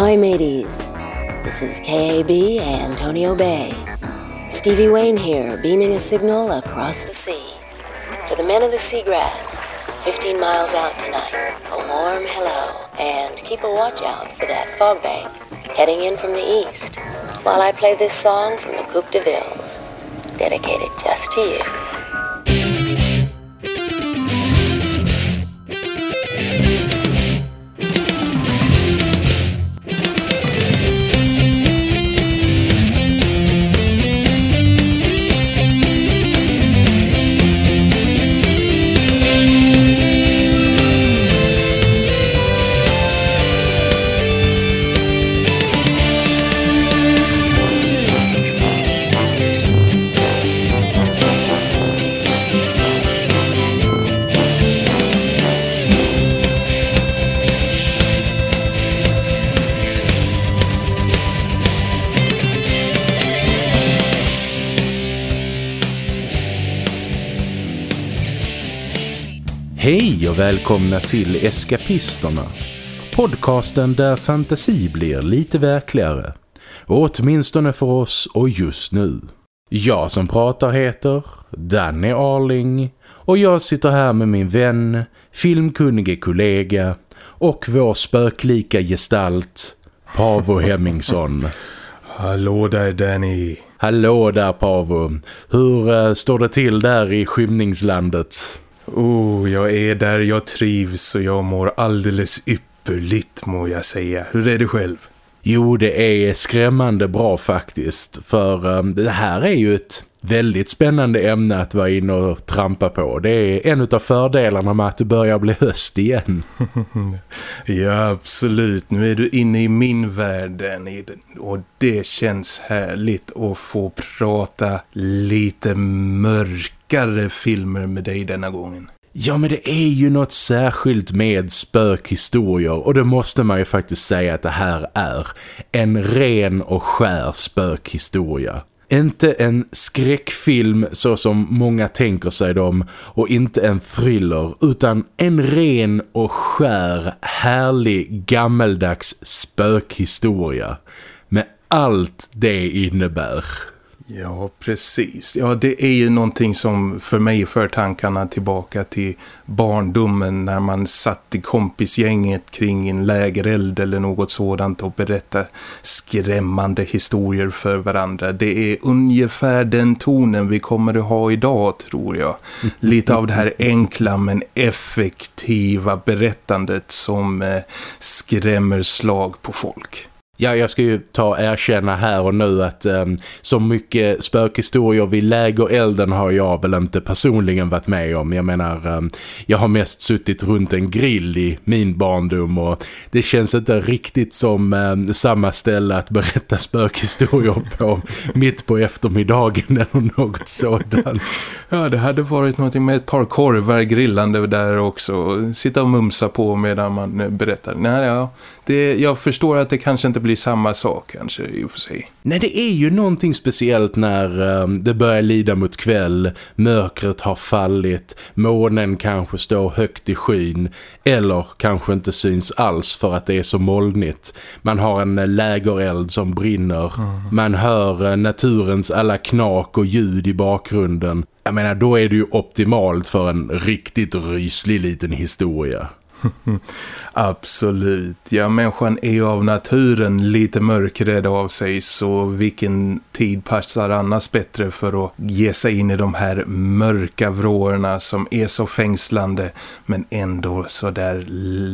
Ahoy, mateys. This is KAB Antonio Bay. Stevie Wayne here, beaming a signal across the sea. For the men of the seagrass, 15 miles out tonight, a warm hello, and keep a watch out for that fog bank heading in from the east, while I play this song from the Coupe de Villes, dedicated just to you. Och välkomna till Eskapisterna. Podcasten där fantasi blir lite verkligare. Åtminstone för oss och just nu. Jag som pratar heter Danny Arling och jag sitter här med min vän, filmkunnige kollega och vår spöklika gestalt Pavo Hemmingsson. Hallå där Danny. Hallå där Pavo. Hur eh, står det till där i skymningslandet? Oh, jag är där jag trivs och jag mår alldeles ypperligt må jag säga. Hur är det själv? Jo, det är skrämmande bra faktiskt. För um, det här är ju ett väldigt spännande ämne att vara inne och trampa på. Det är en av fördelarna med att det börjar bli höst igen. ja, absolut. Nu är du inne i min värld. Och det känns härligt att få prata lite mörkare filmer med dig denna gången. Ja men det är ju något särskilt med spökhistorier och det måste man ju faktiskt säga att det här är en ren och skär spökhistoria. Inte en skräckfilm så som många tänker sig dem och inte en thriller utan en ren och skär härlig gammeldags spökhistoria med allt det innebär. Ja, precis. Ja, det är ju någonting som för mig för tankarna tillbaka till barndomen när man satt i kompisgänget kring en lägereld eller något sådant och berättade skrämmande historier för varandra. Det är ungefär den tonen vi kommer att ha idag tror jag. Lite av det här enkla men effektiva berättandet som eh, skrämmer slag på folk. Ja, jag ska ju ta och erkänna här och nu att um, så mycket spökhistorier vid lägerelden har jag väl inte personligen varit med om. Jag menar, um, jag har mest suttit runt en grill i min barndom och det känns inte riktigt som um, samma ställe att berätta spökhistorier på mitt på eftermiddagen eller något sådant. Ja, det hade varit någonting med ett par korvar grillande där också. Sitta och mumsa på medan man eh, berättar. Nej, ja, det, jag förstår att det kanske inte blir samma sak kanske i och för sig. Nej, det är ju någonting speciellt när um, det börjar lida mot kväll, mörkret har fallit, månen kanske står högt i skyn eller kanske inte syns alls för att det är så molnigt. Man har en lägereld som brinner, mm. man hör uh, naturens alla knak och ljud i bakgrunden. Jag menar, då är det ju optimalt för en riktigt ryslig liten historia. Absolut. Ja, människan är ju av naturen lite mörkrädd av sig så vilken tid passar annars bättre för att ge sig in i de här mörka vrårna som är så fängslande men ändå så där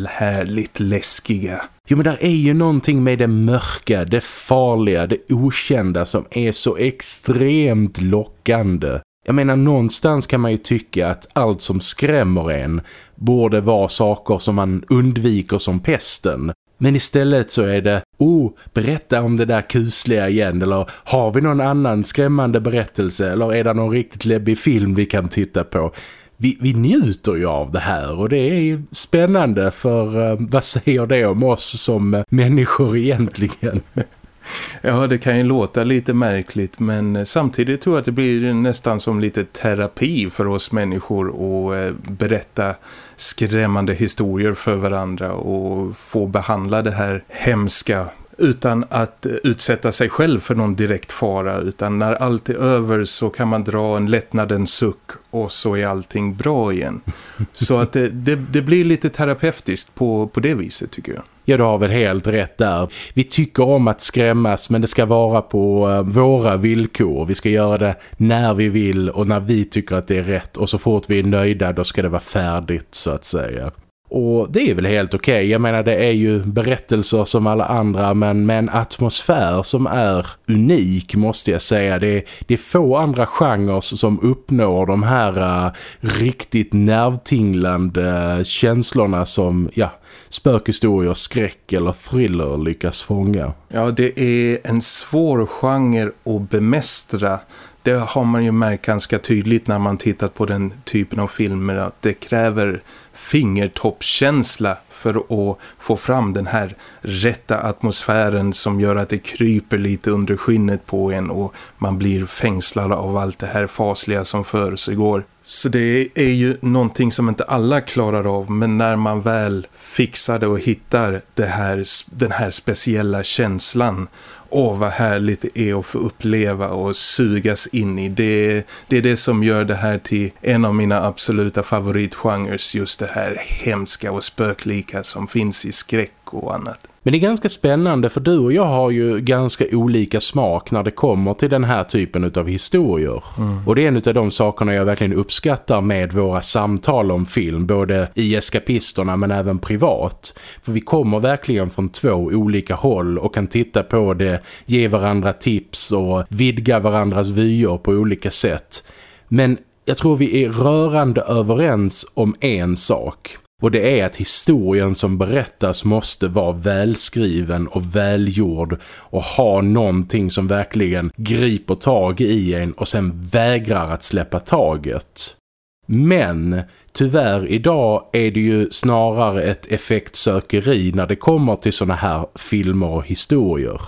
härligt läskiga. Jo men där är ju någonting med det mörka, det farliga, det okända som är så extremt lockande. Jag menar någonstans kan man ju tycka att allt som skrämmer en borde vara saker som man undviker som pesten. Men istället så är det, oh, berätta om det där kusliga igen. Eller har vi någon annan skrämmande berättelse? Eller är det någon riktigt läbbig film vi kan titta på? Vi, vi njuter ju av det här och det är spännande för eh, vad säger det om oss som eh, människor egentligen? Ja, det kan ju låta lite märkligt men samtidigt tror jag att det blir nästan som lite terapi för oss människor att eh, berätta skrämmande historier för varandra och få behandla det här hemska utan att utsätta sig själv för någon direkt fara utan när allt är över så kan man dra en lättnadens suck och så är allting bra igen. Så att det, det, det, blir lite terapeutiskt på, på det viset tycker jag. Ja, du har väl helt rätt där. Vi tycker om att skrämmas men det ska vara på uh, våra villkor. Vi ska göra det när vi vill och när vi tycker att det är rätt. Och så fort vi är nöjda då ska det vara färdigt så att säga. Och det är väl helt okej. Okay. Jag menar det är ju berättelser som alla andra men med en atmosfär som är unik måste jag säga. Det är, det är få andra genrer som uppnår de här uh, riktigt nervtinglande eh, känslorna som ja, spökhistorier, skräck eller thriller lyckas fånga. Ja, det är en svår genre att bemästra. Det har man ju märkt ganska tydligt när man tittat på den typen av filmer att det kräver fingertoppskänsla för att få fram den här rätta atmosfären som gör att det kryper lite under skinnet på en och man blir fängslad av allt det här fasliga som för sig går. Så det är ju någonting som inte alla klarar av men när man väl fixar det och hittar det här, den här speciella känslan åh vad härligt det är att få uppleva och sugas in i. Det, det är det som gör det här till en av mina absoluta favoritgenres, just det här hemska och spöklika som finns i skräck och annat. Men det är ganska spännande för du och jag har ju ganska olika smak när det kommer till den här typen av historier. Mm. Och det är en av de sakerna jag verkligen uppskattar med våra samtal om film, både i eskapisterna men även privat. För vi kommer verkligen från två olika håll och kan titta på det, ge varandra tips och vidga varandras vyer på olika sätt. Men jag tror vi är rörande överens om en sak. Och det är att historien som berättas måste vara välskriven och välgjord och ha någonting som verkligen griper tag i en och sen vägrar att släppa taget. Men tyvärr idag är det ju snarare ett effektsökeri när det kommer till såna här filmer och historier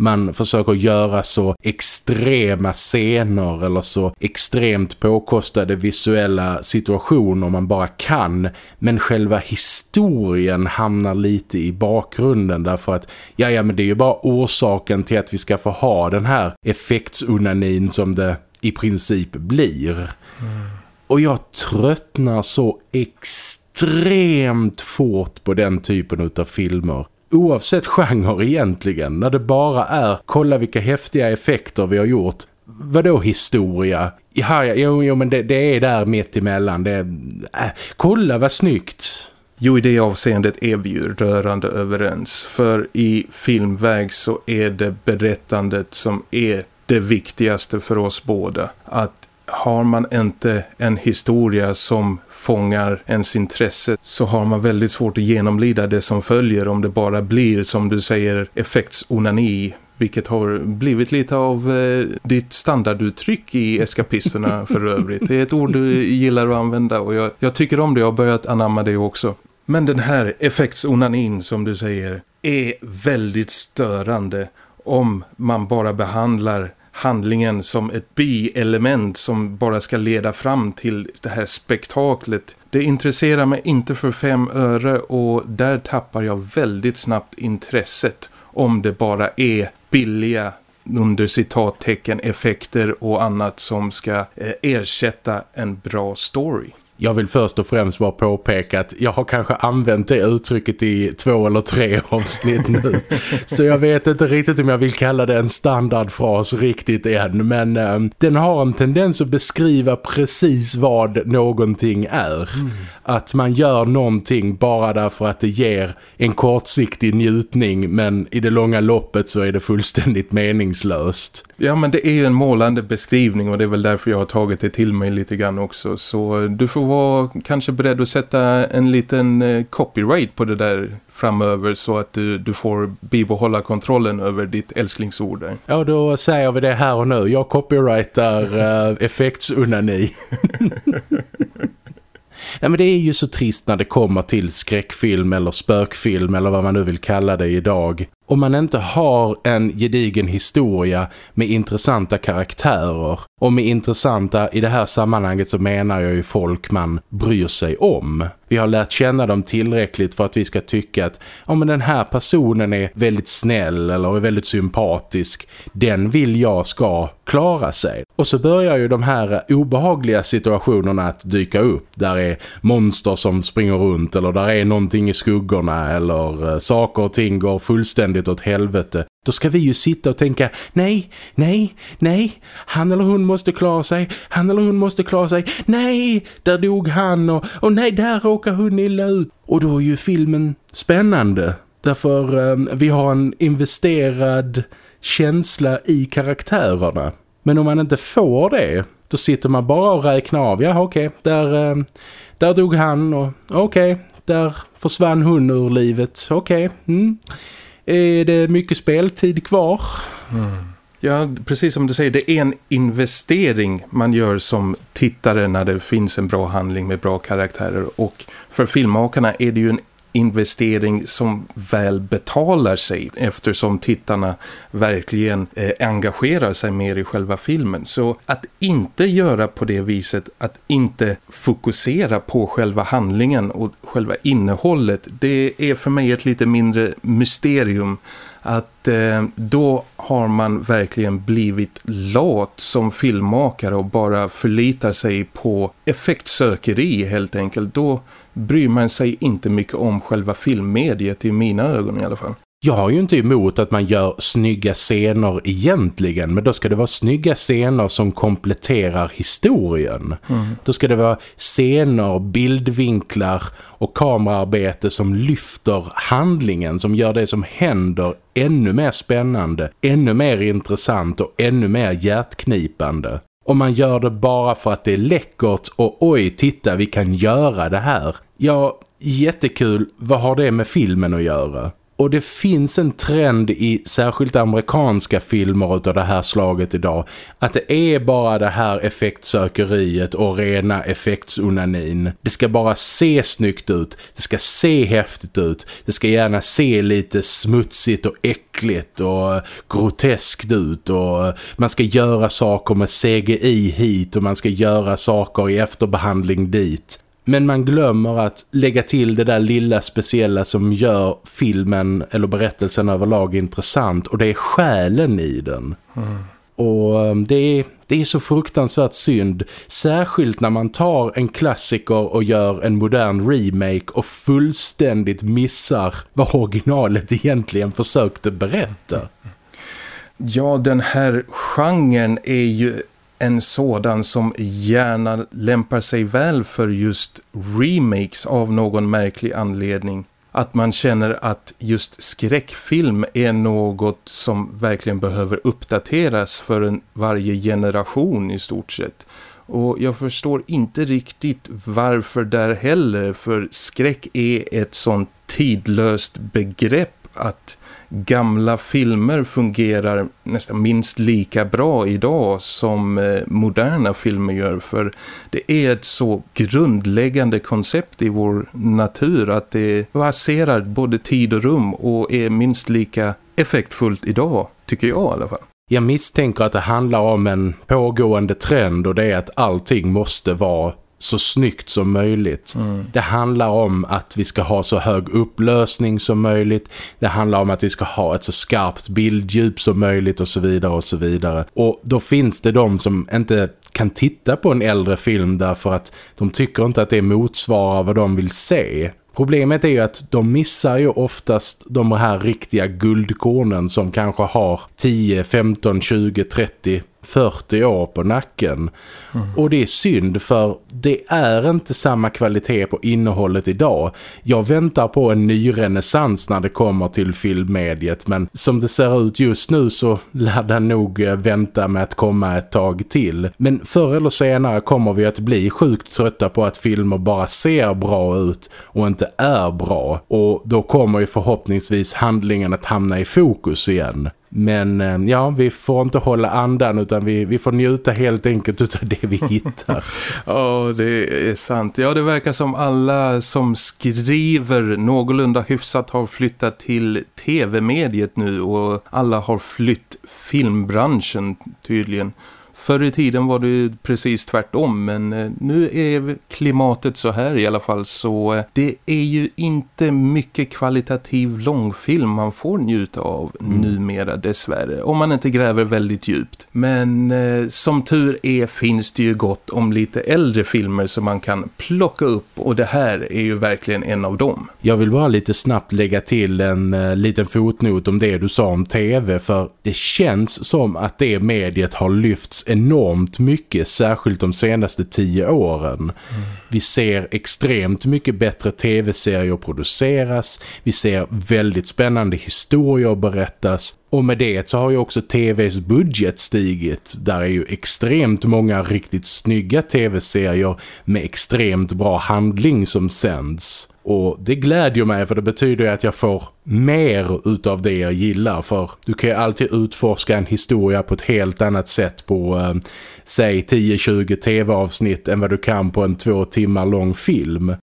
man försöker göra så extrema scener eller så extremt påkostade visuella situationer man bara kan. Men själva historien hamnar lite i bakgrunden därför att ja, ja men det är ju bara orsaken till att vi ska få ha den här effektsunanin som det i princip blir. Mm. Och jag tröttnar så extremt fort på den typen av filmer oavsett genre egentligen. När det bara är kolla vilka häftiga effekter vi har gjort. Vadå historia? Ja, jo, jo men det, det är där mitt emellan. Det, äh, kolla vad snyggt. Jo, i det avseendet är vi ju rörande överens. För i filmväg så är det berättandet som är det viktigaste för oss båda. Att har man inte en historia som fångar ens intresse så har man väldigt svårt att genomlida det som följer om det bara blir som du säger effektsonani vilket har blivit lite av eh, ditt standarduttryck i eskapisterna för övrigt. Det är ett ord du gillar att använda och jag, jag tycker om det och har börjat anamma det också. Men den här effektsonanin som du säger är väldigt störande om man bara behandlar handlingen som ett bi-element som bara ska leda fram till det här spektaklet. Det intresserar mig inte för fem öre och där tappar jag väldigt snabbt intresset om det bara är billiga under citattecken effekter och annat som ska eh, ersätta en bra story. Jag vill först och främst bara påpeka att jag har kanske använt det uttrycket i två eller tre avsnitt nu. Så jag vet inte riktigt om jag vill kalla det en standardfras riktigt än. Men äh, den har en tendens att beskriva precis vad någonting är. Mm. Att man gör någonting bara därför att det ger en kortsiktig njutning men i det långa loppet så är det fullständigt meningslöst. Ja men det är ju en målande beskrivning och det är väl därför jag har tagit det till mig lite grann också. Så du får vara kanske beredd att sätta en liten eh, copyright på det där framöver så att du, du får bibehålla kontrollen över ditt älsklingsord. Ja, då säger vi det här och nu. Jag copyrightar uh, effektsunani. Nej men det är ju så trist när det kommer till skräckfilm eller spökfilm eller vad man nu vill kalla det idag om man inte har en gedigen historia med intressanta karaktärer och med intressanta, i det här sammanhanget så menar jag ju folk man bryr sig om. Vi har lärt känna dem tillräckligt för att vi ska tycka att ja, men den här personen är väldigt snäll eller är väldigt sympatisk. Den vill jag ska klara sig. Och så börjar ju de här obehagliga situationerna att dyka upp. Där är monster som springer runt eller där är någonting i skuggorna eller eh, saker och ting går fullständigt åt helvete. Då ska vi ju sitta och tänka, nej, nej, nej, han eller hon måste klara sig, han eller hon måste klara sig, nej, där dog han och, och nej, där råkar hon illa ut. Och då är ju filmen spännande, därför um, vi har en investerad känsla i karaktärerna. Men om man inte får det, då sitter man bara och räknar av, ja okej, okay, där, um, där dog han och okej, okay, där försvann hon ur livet, okej, okay, mm är det mycket speltid kvar. Mm. Ja, precis som du säger, det är en investering man gör som tittare när det finns en bra handling med bra karaktärer. Och för filmmakarna är det ju en investering som väl betalar sig eftersom tittarna verkligen eh, engagerar sig mer i själva filmen. Så att inte göra på det viset, att inte fokusera på själva handlingen och själva innehållet, det är för mig ett lite mindre mysterium att eh, då har man verkligen blivit lat som filmmakare och bara förlitar sig på effektsökeri helt enkelt. Då bryr man sig inte mycket om själva filmmediet i mina ögon i alla fall. Jag har ju inte emot att man gör snygga scener egentligen, men då ska det vara snygga scener som kompletterar historien. Mm. Då ska det vara scener, bildvinklar och kameraarbete som lyfter handlingen, som gör det som händer ännu mer spännande, ännu mer intressant och ännu mer hjärtknipande. Om man gör det bara för att det är läckert och oj, titta vi kan göra det här. Ja, jättekul. Vad har det med filmen att göra? Och det finns en trend i särskilt amerikanska filmer av det här slaget idag. Att det är bara det här effektsökeriet och rena effektsonanin. Det ska bara se snyggt ut. Det ska se häftigt ut. Det ska gärna se lite smutsigt och äckligt och groteskt ut. Och man ska göra saker med CGI hit och man ska göra saker i efterbehandling dit. Men man glömmer att lägga till det där lilla speciella som gör filmen eller berättelsen överlag intressant. Och det är själen i den. Mm. Och um, det är, det är så fruktansvärt synd. Särskilt när man tar en klassiker och gör en modern remake och fullständigt missar vad originalet egentligen försökte berätta. Ja, den här genren är ju en sådan som gärna lämpar sig väl för just remakes av någon märklig anledning. Att man känner att just skräckfilm är något som verkligen behöver uppdateras för en, varje generation i stort sett. Och jag förstår inte riktigt varför där heller, för skräck är ett sånt tidlöst begrepp att gamla filmer fungerar nästan minst lika bra idag som eh, moderna filmer gör för det är ett så grundläggande koncept i vår natur att det baserar både tid och rum och är minst lika effektfullt idag, tycker jag i alla fall. Jag misstänker att det handlar om en pågående trend och det är att allting måste vara så snyggt som möjligt. Mm. Det handlar om att vi ska ha så hög upplösning som möjligt. Det handlar om att vi ska ha ett så skarpt bilddjup som möjligt och så vidare och så vidare. Och då finns det de som inte kan titta på en äldre film därför att de tycker inte att det motsvarar vad de vill se. Problemet är ju att de missar ju oftast de här riktiga guldkornen som kanske har 10, 15, 20, 30 40 år på nacken. Mm. Och det är synd för det är inte samma kvalitet på innehållet idag. Jag väntar på en ny renässans när det kommer till filmmediet men som det ser ut just nu så lär den nog eh, vänta med att komma ett tag till. Men förr eller senare kommer vi att bli sjukt trötta på att filmer bara ser bra ut och inte är bra. Och då kommer ju förhoppningsvis handlingen att hamna i fokus igen. Men ehm, ja, vi får inte hålla andan utan vi, vi får njuta helt enkelt av det vi hittar. ja, det är sant. Ja, det verkar som alla som skriver någorlunda hyfsat har flyttat till tv-mediet nu och alla har flytt filmbranschen tydligen. Förr i tiden var det precis tvärtom men eh, nu är klimatet så här i alla fall så eh, det är ju inte mycket kvalitativ långfilm man får njuta av mm. numera dessvärre om man inte gräver väldigt djupt. Men eh, som tur är finns det ju gott om lite äldre filmer som man kan plocka upp och det här är ju verkligen en av dem. Jag vill bara lite snabbt lägga till en uh, liten fotnot om det du sa om tv för det känns som att det mediet har lyfts enormt mycket, särskilt de senaste tio åren. Mm. Vi ser extremt mycket bättre tv-serier produceras, vi ser väldigt spännande historier berättas och med det så har ju också tvs budget stigit. Där är ju extremt många riktigt snygga tv-serier med extremt bra handling som sänds. Och det glädjer mig för det betyder att jag får mer utav det jag gillar. För du kan ju alltid utforska en historia på ett helt annat sätt på eh, säg 10-20 tv-avsnitt än vad du kan på en två timmar lång film. Mm.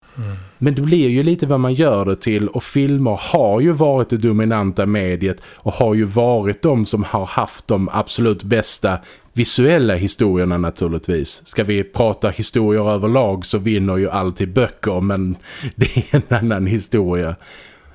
Men det blir ju lite vad man gör det till och filmer har ju varit det dominanta mediet och har ju varit de som har haft de absolut bästa visuella historierna naturligtvis. Ska vi prata historier överlag så vinner ju alltid böcker men det är en annan historia.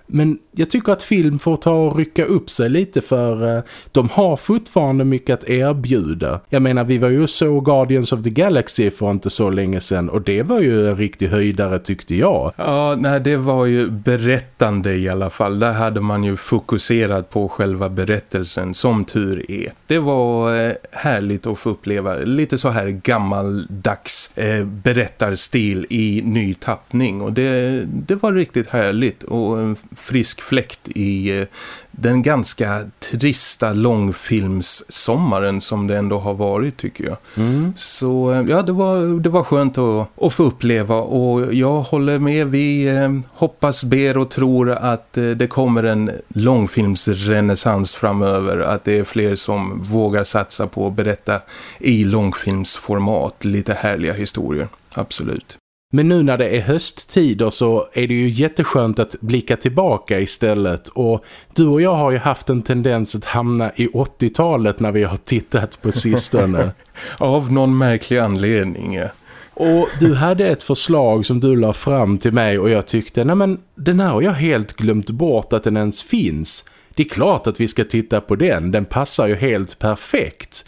Men jag tycker att film får ta och rycka upp sig lite för uh, de har fortfarande mycket att erbjuda. Jag menar, vi var ju så Guardians of the Galaxy för inte så länge sedan och det var ju en riktig höjdare tyckte jag. Ja, nej det var ju berättande i alla fall. Där hade man ju fokuserat på själva berättelsen, som tur är. Det var uh, härligt att få uppleva lite så här gammaldags uh, berättarstil i ny tappning och det, det var riktigt härligt och frisk fläkt i eh, den ganska trista långfilmssommaren som det ändå har varit tycker jag. Mm. Så eh, ja, det var, det var skönt att, att få uppleva och jag håller med. Vi eh, hoppas, ber och tror att det kommer en långfilmsrenässans framöver. Att det är fler som vågar satsa på att berätta i långfilmsformat lite härliga historier. Absolut. Men nu när det är hösttider så är det ju jätteskönt att blicka tillbaka istället. Och du och jag har ju haft en tendens att hamna i 80-talet när vi har tittat på sistone. Av någon märklig anledning. Och du hade ett förslag som du la fram till mig och jag tyckte, nej men den här har jag helt glömt bort att den ens finns. Det är klart att vi ska titta på den, den passar ju helt perfekt.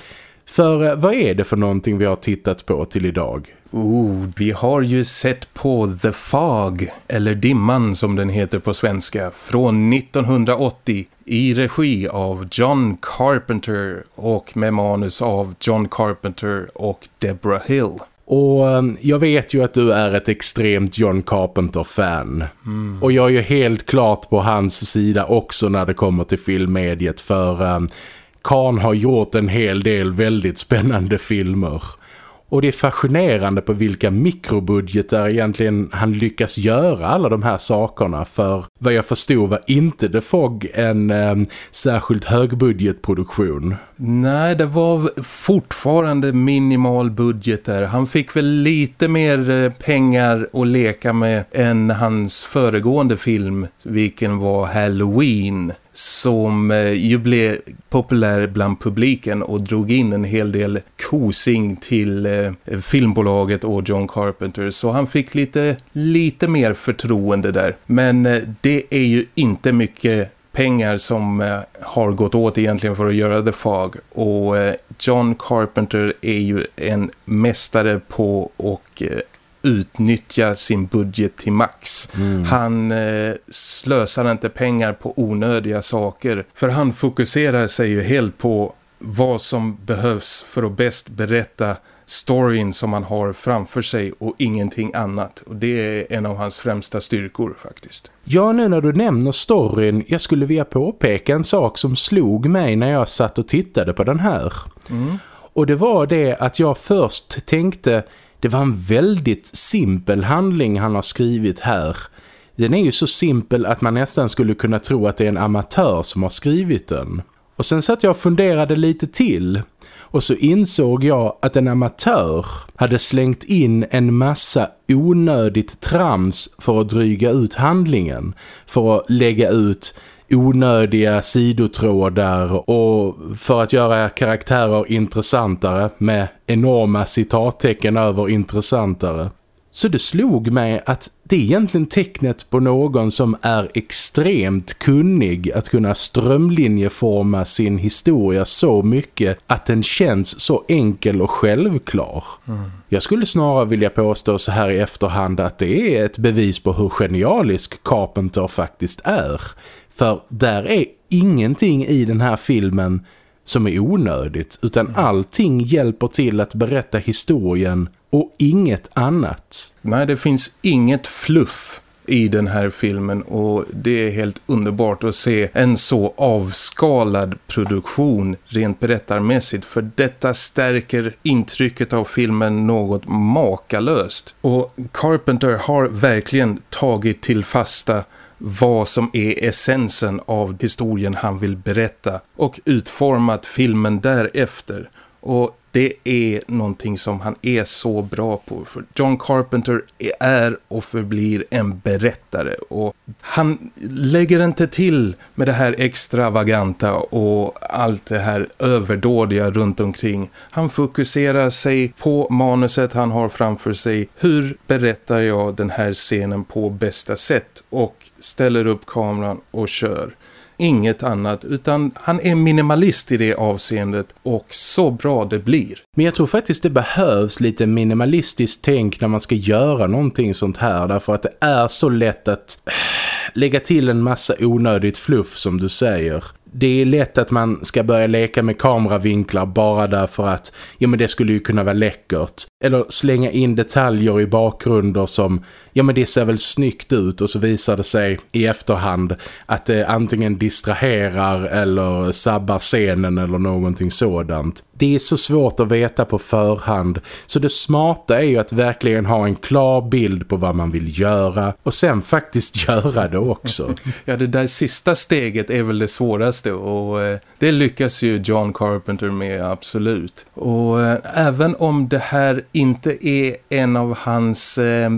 För eh, vad är det för någonting vi har tittat på till idag? Oh, vi har ju sett på The Fog, eller Dimman som den heter på svenska, från 1980 i regi av John Carpenter och med manus av John Carpenter och Deborah Hill. Och ehm, jag vet ju att du är ett extremt John Carpenter-fan. Mm. Och jag är ju helt klart på hans sida också när det kommer till filmmediet för um, har gjort en hel del väldigt spännande filmer. Och det är fascinerande på vilka mikrobudgetar egentligen han lyckas göra alla de här sakerna. För vad jag förstod var inte The Fog en eh, särskilt högbudgetproduktion. Nej, det var fortfarande minimal budget där. Han fick väl lite mer eh, pengar att leka med än hans föregående film, vilken var Halloween som eh, ju blev populär bland publiken och drog in en hel del kosing till eh, filmbolaget och John Carpenter så han fick lite, lite mer förtroende där. Men eh, det är ju inte mycket pengar som har gått åt egentligen för att göra The Fog och John Carpenter är ju en mästare på att utnyttja sin budget till max. Mm. Han eh, slösar inte pengar på onödiga saker för han fokuserar sig ju helt på vad som behövs för att bäst berätta storyn som han har framför sig och ingenting annat. Och det är en av hans främsta styrkor faktiskt. Ja, nu när du nämner storyn, jag skulle vilja påpeka en sak som slog mig när jag satt och tittade på den här. Mm. Och det var det att jag först tänkte, det var en väldigt simpel handling han har skrivit här. Den är ju så simpel att man nästan skulle kunna tro att det är en amatör som har skrivit den. Och sen satt jag och funderade lite till och så insåg jag att en amatör hade slängt in en massa onödigt trams för att dryga ut handlingen. För att lägga ut onödiga sidotrådar och för att göra karaktärer intressantare med enorma citattecken över intressantare. Så det slog mig att det är egentligen tecknet på någon som är extremt kunnig att kunna strömlinjeforma sin historia så mycket att den känns så enkel och självklar. Mm. Jag skulle snarare vilja påstå så här i efterhand att det är ett bevis på hur genialisk Carpenter faktiskt är. För där är ingenting i den här filmen som är onödigt utan mm. allting hjälper till att berätta historien och inget annat. Nej, det finns inget fluff i den här filmen och det är helt underbart att se en så avskalad produktion rent berättarmässigt för detta stärker intrycket av filmen något makalöst. Och Carpenter har verkligen tagit till fasta vad som är essensen av historien han vill berätta och utformat filmen därefter. Och det är någonting som han är så bra på. För John Carpenter är och förblir en berättare. Och han lägger inte till med det här extravaganta och allt det här överdådiga runt omkring. Han fokuserar sig på manuset han har framför sig. Hur berättar jag den här scenen på bästa sätt? Och ställer upp kameran och kör inget annat utan han är minimalist i det avseendet och så bra det blir. Men jag tror faktiskt det behövs lite minimalistiskt tänk när man ska göra någonting sånt här därför att det är så lätt att eh, lägga till en massa onödigt fluff som du säger det är lätt att man ska börja leka med kameravinklar bara därför att ja men det skulle ju kunna vara läckert. Eller slänga in detaljer i bakgrunder som ja men det ser väl snyggt ut och så visar det sig i efterhand att det antingen distraherar eller sabbar scenen eller någonting sådant. Det är så svårt att veta på förhand så det smarta är ju att verkligen ha en klar bild på vad man vill göra och sen faktiskt göra det också. ja det där sista steget är väl det svåraste och eh, det lyckas ju John Carpenter med absolut. Och eh, även om det här inte är en av hans eh,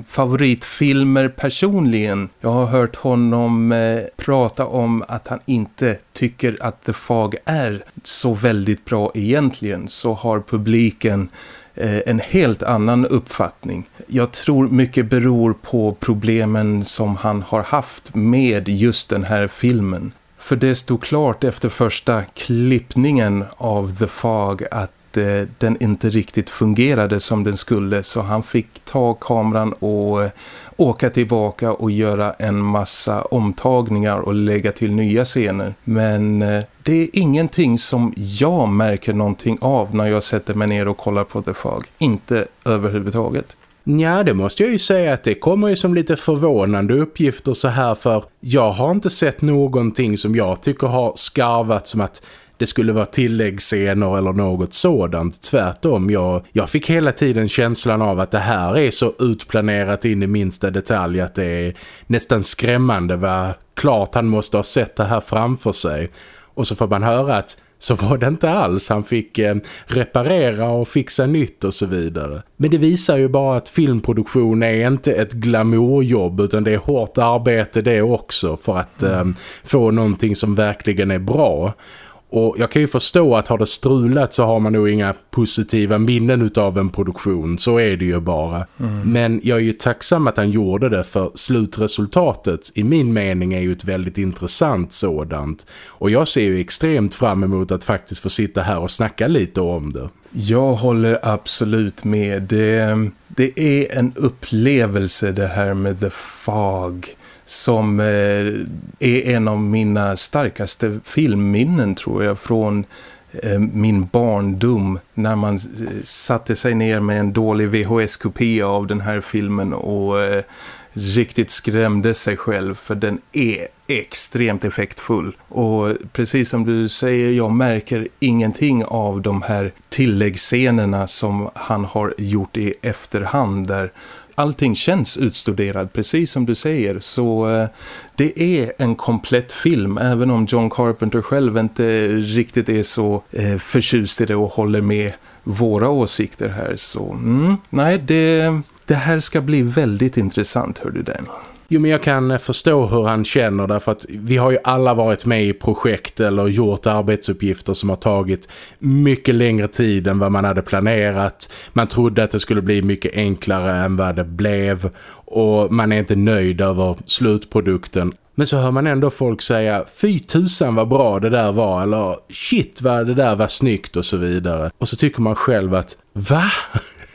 personligen. Jag har hört honom eh, prata om att han inte tycker att The Fog är så väldigt bra egentligen så har publiken eh, en helt annan uppfattning. Jag tror mycket beror på problemen som han har haft med just den här filmen. För det stod klart efter första klippningen av The Fog att eh, den inte riktigt fungerade som den skulle så han fick ta kameran och eh, åka tillbaka och göra en massa omtagningar och lägga till nya scener. Men eh, det är ingenting som jag märker någonting av när jag sätter mig ner och kollar på The Fog. Inte överhuvudtaget. Ja, det måste jag ju säga att det kommer ju som lite förvånande uppgifter så här för jag har inte sett någonting som jag tycker har skarvat som att det skulle vara tilläggsscener eller något sådant. Tvärtom, jag, jag fick hela tiden känslan av att det här är så utplanerat in i minsta detalj att det är nästan skrämmande vad klart han måste ha sett det här framför sig. Och så får man höra att så var det inte alls. Han fick eh, reparera och fixa nytt och så vidare. Men det visar ju bara att filmproduktion är inte ett glamourjobb utan det är hårt arbete det också för att eh, få någonting som verkligen är bra. Och jag kan ju förstå att har det strulat så har man nog inga positiva minnen utav en produktion. Så är det ju bara. Mm. Men jag är ju tacksam att han gjorde det för slutresultatet i min mening är ju ett väldigt intressant sådant. Och jag ser ju extremt fram emot att faktiskt få sitta här och snacka lite om det. Jag håller absolut med. Det, det är en upplevelse det här med The Fog som eh, är en av mina starkaste filmminnen tror jag från eh, min barndom när man eh, satte sig ner med en dålig VHS-kopia av den här filmen och riktigt skrämde sig själv för den är extremt effektfull. Och precis som du säger, jag märker ingenting av de här tilläggsscenerna som han har gjort i efterhand där allting känns utstuderat precis som du säger så eh, det är en komplett film. Även om John Carpenter själv inte riktigt är så eh, förtjust i det och håller med våra åsikter här så mm, nej det, det här ska bli väldigt intressant hör du den. Jo men jag kan eh, förstå hur han känner därför att vi har ju alla varit med i projekt eller gjort arbetsuppgifter som har tagit mycket längre tid än vad man hade planerat. Man trodde att det skulle bli mycket enklare än vad det blev och man är inte nöjd över slutprodukten. Men så hör man ändå folk säga fy tusan vad bra det där var eller shit vad det där var snyggt och så vidare. Och så tycker man själv att va?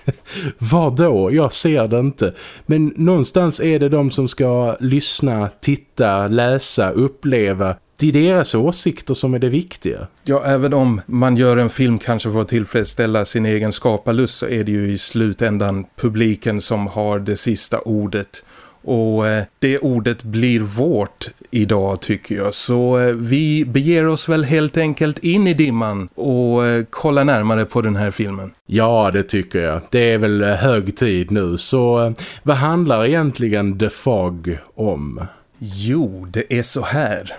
Vad då? Jag ser det inte. Men någonstans är det de som ska lyssna, titta, läsa, uppleva. Det är deras åsikter som är det viktiga. Ja, även om man gör en film kanske för att tillfredsställa sin egen skaparlust så är det ju i slutändan publiken som har det sista ordet. Och eh, det ordet blir vårt idag tycker jag. Så eh, vi beger oss väl helt enkelt in i dimman och eh, kollar närmare på den här filmen. Ja, det tycker jag. Det är väl hög tid nu. Så vad handlar egentligen The Fog om? Jo, det är så här.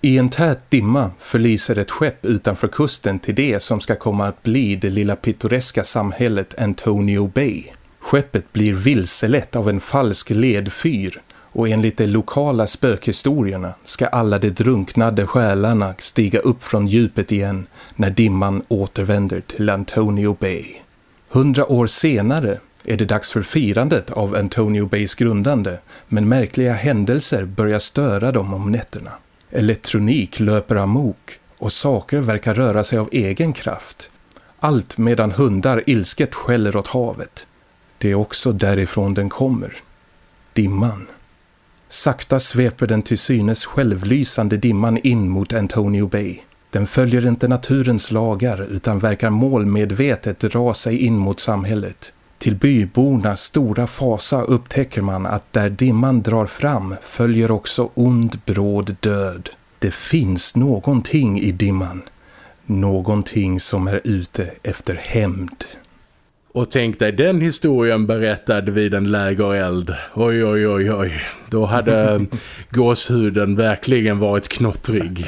I en tät dimma förliser ett skepp utanför kusten till det som ska komma att bli det lilla pittoreska samhället Antonio Bay. Skeppet blir vilselett av en falsk ledfyr och enligt de lokala spökhistorierna ska alla de drunknade själarna stiga upp från djupet igen när dimman återvänder till Antonio Bay. Hundra år senare är det dags för firandet av Antonio Bays grundande men märkliga händelser börjar störa dem om nätterna. Elektronik löper amok och saker verkar röra sig av egen kraft. Allt medan hundar ilsket skäller åt havet. Det är också därifrån den kommer. Dimman. Sakta sveper den till synes självlysande dimman in mot Antonio Bay. Den följer inte naturens lagar utan verkar målmedvetet dra sig in mot samhället. Till bybornas stora fasa upptäcker man att där dimman drar fram följer också ond bråd död. Det finns någonting i dimman. Någonting som är ute efter hämnd. Och tänk dig den historien berättad vid en lägereld. Oj, oj, oj, oj. Då hade gåshuden verkligen varit knottrig.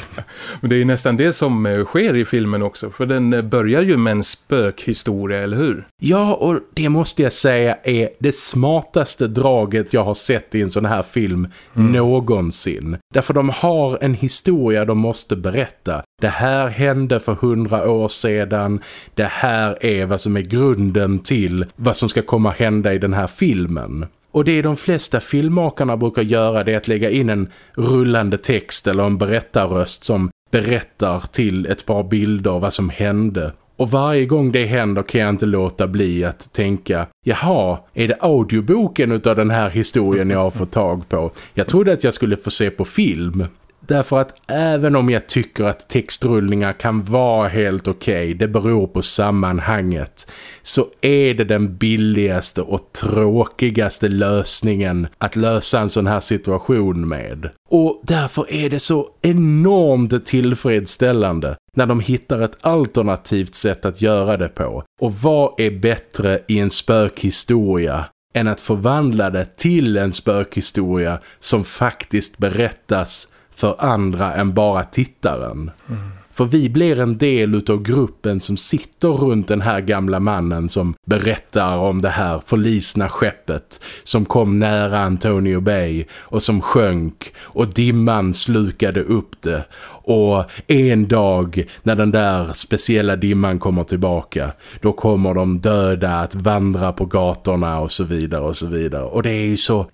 Men det är nästan det som eh, sker i filmen också. För den eh, börjar ju med en spökhistoria, eller hur? Ja, och det måste jag säga är det smartaste draget jag har sett i en sån här film mm. någonsin. Därför de har en historia de måste berätta. Det här hände för hundra år sedan. Det här är vad som är grunden till vad som ska komma hända i den här filmen. Och det de flesta filmmakarna brukar göra det är att lägga in en rullande text eller en berättarröst som berättar till ett par bilder vad som hände. Och varje gång det händer kan jag inte låta bli att tänka Jaha, är det audioboken utav den här historien jag har fått tag på? Jag trodde att jag skulle få se på film. Därför att även om jag tycker att textrullningar kan vara helt okej, okay, det beror på sammanhanget, så är det den billigaste och tråkigaste lösningen att lösa en sån här situation med. Och därför är det så enormt tillfredsställande när de hittar ett alternativt sätt att göra det på. Och vad är bättre i en spökhistoria än att förvandla det till en spökhistoria som faktiskt berättas för andra än bara tittaren. Mm. För vi blir en del utav gruppen som sitter runt den här gamla mannen som berättar om det här förlisna skeppet som kom nära Antonio Bay och som sjönk och dimman slukade upp det och en dag när den där speciella dimman kommer tillbaka då kommer de döda att vandra på gatorna och så vidare och så vidare. Och det är ju så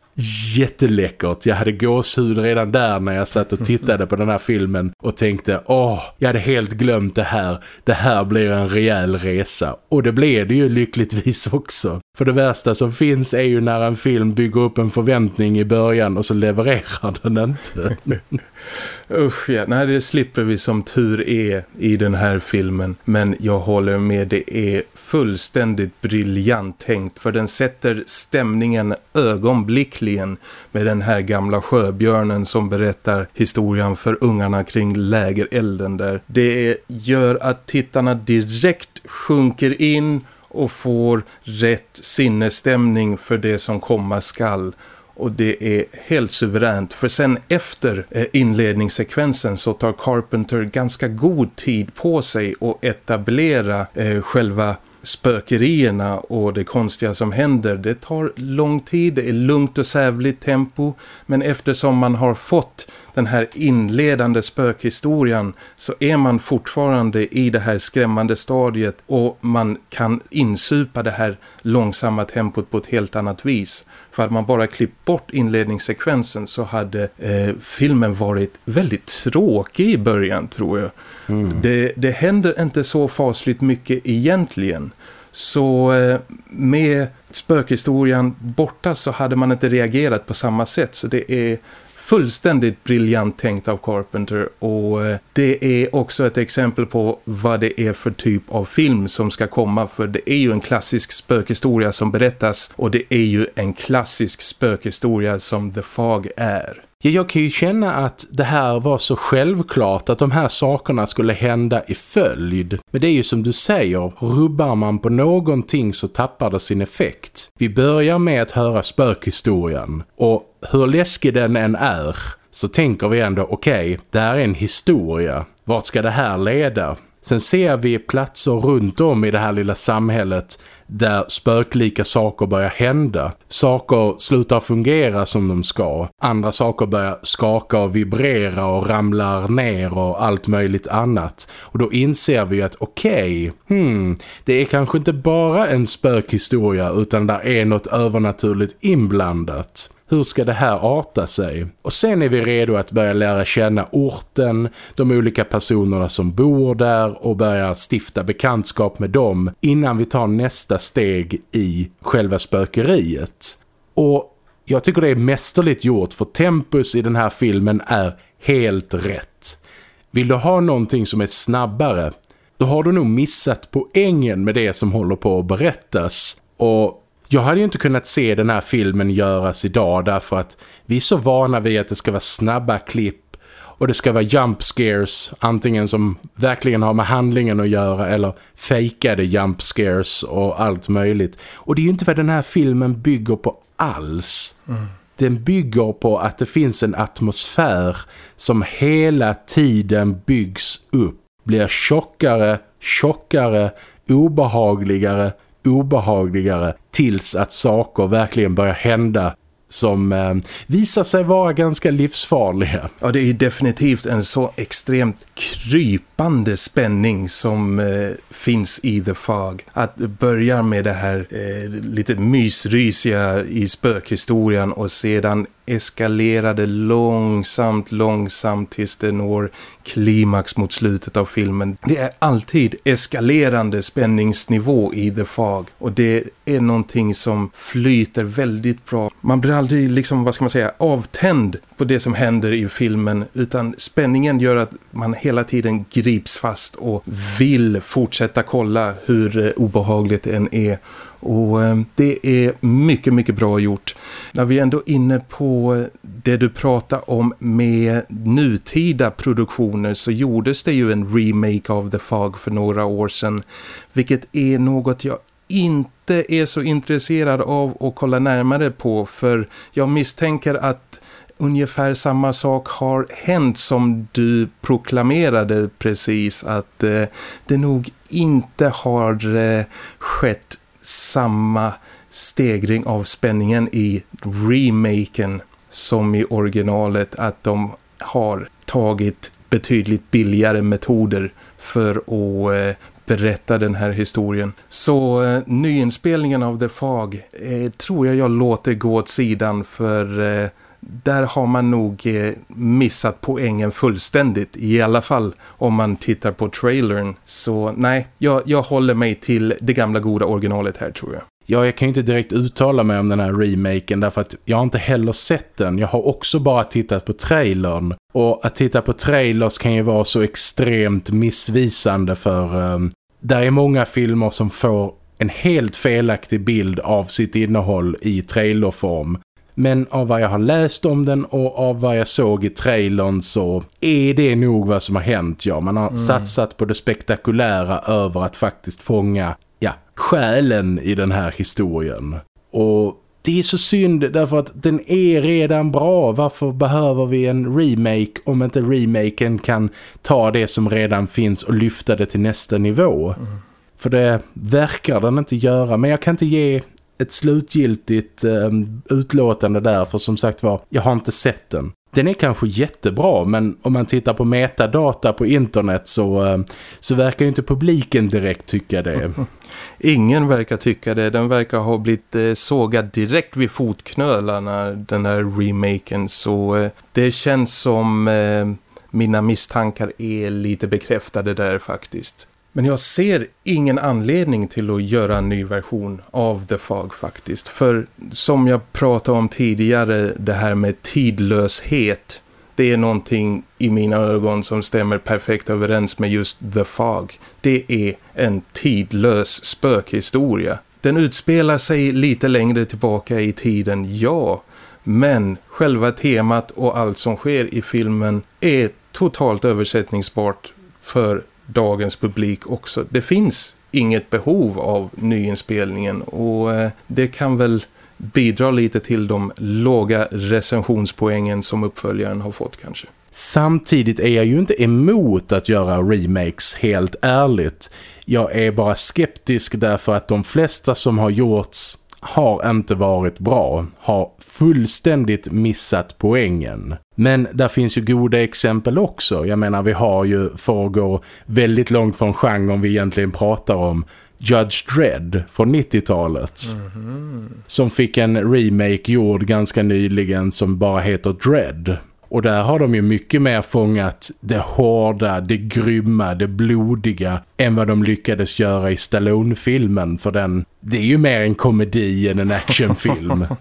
jätteläckert. Jag hade gåshud redan där när jag satt och tittade på den här filmen och tänkte, åh, jag hade helt glömt det här. Det här blir en rejäl resa. Och det blev det ju lyckligtvis också. För det värsta som finns är ju när en film bygger upp en förväntning i början och så levererar den inte. Usch ja, nej det slipper vi som tur är i den här filmen. Men jag håller med, det är fullständigt briljant tänkt. För den sätter stämningen ögonblickligen med den här gamla sjöbjörnen som berättar historien för ungarna kring lägerelden där. Det gör att tittarna direkt sjunker in och får rätt sinnesstämning för det som komma skall. Och det är helt suveränt. För sen efter eh, inledningssekvensen så tar Carpenter ganska god tid på sig att etablera eh, själva spökerierna och det konstiga som händer. Det tar lång tid, det är lugnt och sävligt tempo men eftersom man har fått den här inledande spökhistorien så är man fortfarande i det här skrämmande stadiet och man kan insupa det här långsamma tempot på ett helt annat vis. För att man bara klippt bort inledningssekvensen så hade eh, filmen varit väldigt tråkig i början tror jag. Mm. Det, det händer inte så fasligt mycket egentligen. Så eh, med spökhistorien borta så hade man inte reagerat på samma sätt. Så det är fullständigt briljant tänkt av Carpenter och eh, det är också ett exempel på vad det är för typ av film som ska komma för det är ju en klassisk spökhistoria som berättas och det är ju en klassisk spökhistoria som The Fog är. Ja, jag kan ju känna att det här var så självklart att de här sakerna skulle hända i följd. Men det är ju som du säger, rubbar man på någonting så tappar det sin effekt. Vi börjar med att höra spökhistorien och hur läskig den än är så tänker vi ändå okej, okay, det här är en historia. Vart ska det här leda? Sen ser vi platser runt om i det här lilla samhället där spöklika saker börjar hända. Saker slutar fungera som de ska. Andra saker börjar skaka och vibrera och ramlar ner och allt möjligt annat. Och då inser vi att okej, okay, hmm, det är kanske inte bara en spökhistoria utan där är något övernaturligt inblandat. Hur ska det här arta sig? Och sen är vi redo att börja lära känna orten, de olika personerna som bor där och börja stifta bekantskap med dem innan vi tar nästa steg i själva spökeriet. Och jag tycker det är mästerligt gjort för tempus i den här filmen är helt rätt. Vill du ha någonting som är snabbare, då har du nog missat poängen med det som håller på att berättas. Och jag hade ju inte kunnat se den här filmen göras idag därför att vi är så vana vid att det ska vara snabba klipp och det ska vara jump scares antingen som verkligen har med handlingen att göra eller fejkade jump scares och allt möjligt. Och det är ju inte vad den här filmen bygger på alls. Mm. Den bygger på att det finns en atmosfär som hela tiden byggs upp. Blir tjockare, tjockare, obehagligare, obehagligare tills att saker verkligen börjar hända som eh, visar sig vara ganska livsfarliga. Ja, det är definitivt en så extremt krypande spänning som eh, finns i The Fog. Att börja med det här eh, lite mysrysiga i spökhistorien och sedan eskalerade långsamt, långsamt tills det når klimax mot slutet av filmen. Det är alltid eskalerande spänningsnivå i The Fog och det är någonting som flyter väldigt bra. Man blir aldrig liksom, vad ska man säga, avtänd på det som händer i filmen utan spänningen gör att man hela tiden grips fast och vill fortsätta kolla hur obehagligt det än är och eh, det är mycket, mycket bra gjort. När vi är ändå inne på det du pratar om med nutida produktioner så gjordes det ju en remake av The Fog för några år sedan. Vilket är något jag inte är så intresserad av att kolla närmare på för jag misstänker att ungefär samma sak har hänt som du proklamerade precis att eh, det nog inte har eh, skett samma stegring av spänningen i remaken som i originalet att de har tagit betydligt billigare metoder för att eh, berätta den här historien. Så eh, nyinspelningen av The Fog eh, tror jag jag låter gå åt sidan för eh, där har man nog eh, missat poängen fullständigt. I alla fall om man tittar på trailern. Så nej, jag, jag håller mig till det gamla goda originalet här tror jag. Ja, jag kan ju inte direkt uttala mig om den här remaken därför att jag har inte heller sett den. Jag har också bara tittat på trailern. Och att titta på trailers kan ju vara så extremt missvisande för um, där är många filmer som får en helt felaktig bild av sitt innehåll i trailerform. Men av vad jag har läst om den och av vad jag såg i trailern så är det nog vad som har hänt. Ja, man har mm. satsat på det spektakulära över att faktiskt fånga ja, själen i den här historien. Och det är så synd därför att den är redan bra. Varför behöver vi en remake om inte remaken kan ta det som redan finns och lyfta det till nästa nivå? Mm. För det verkar den inte göra. Men jag kan inte ge ett slutgiltigt eh, utlåtande där för som sagt var, jag har inte sett den. Den är kanske jättebra men om man tittar på metadata på internet så, eh, så verkar ju inte publiken direkt tycka det. Ingen verkar tycka det. Den verkar ha blivit eh, sågad direkt vid fotknölarna den här remaken så eh, det känns som eh, mina misstankar är lite bekräftade där faktiskt. Men jag ser ingen anledning till att göra en ny version av The Fog faktiskt. För som jag pratade om tidigare, det här med tidlöshet. Det är någonting i mina ögon som stämmer perfekt överens med just The Fog. Det är en tidlös spökhistoria. Den utspelar sig lite längre tillbaka i tiden, ja. Men själva temat och allt som sker i filmen är totalt översättningsbart för dagens publik också. Det finns inget behov av nyinspelningen och eh, det kan väl bidra lite till de låga recensionspoängen som uppföljaren har fått kanske. Samtidigt är jag ju inte emot att göra remakes, helt ärligt. Jag är bara skeptisk därför att de flesta som har gjorts har inte varit bra, har fullständigt missat poängen. Men där finns ju goda exempel också. Jag menar vi har ju gå väldigt långt från genren vi egentligen pratar om Judge Dredd från 90-talet. Mm -hmm. Som fick en remake gjord ganska nyligen som bara heter Dredd. Och där har de ju mycket mer fångat det hårda, det grymma, det blodiga än vad de lyckades göra i Stallone-filmen. För den, det är ju mer en komedi än en actionfilm.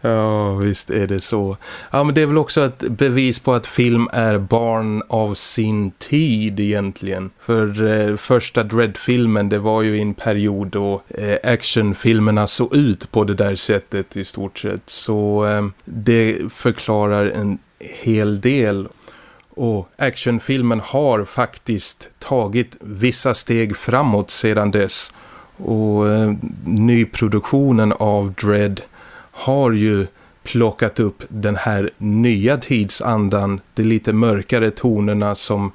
Ja, visst är det så. Ja, men det är väl också ett bevis på att film är barn av sin tid egentligen. För eh, första Dread-filmen, det var ju i en period då eh, actionfilmerna såg ut på det där sättet i stort sett. Så eh, det förklarar en hel del. Och actionfilmen har faktiskt tagit vissa steg framåt sedan dess. Och eh, nyproduktionen av Dread har ju plockat upp den här nya tidsandan, de lite mörkare tonerna som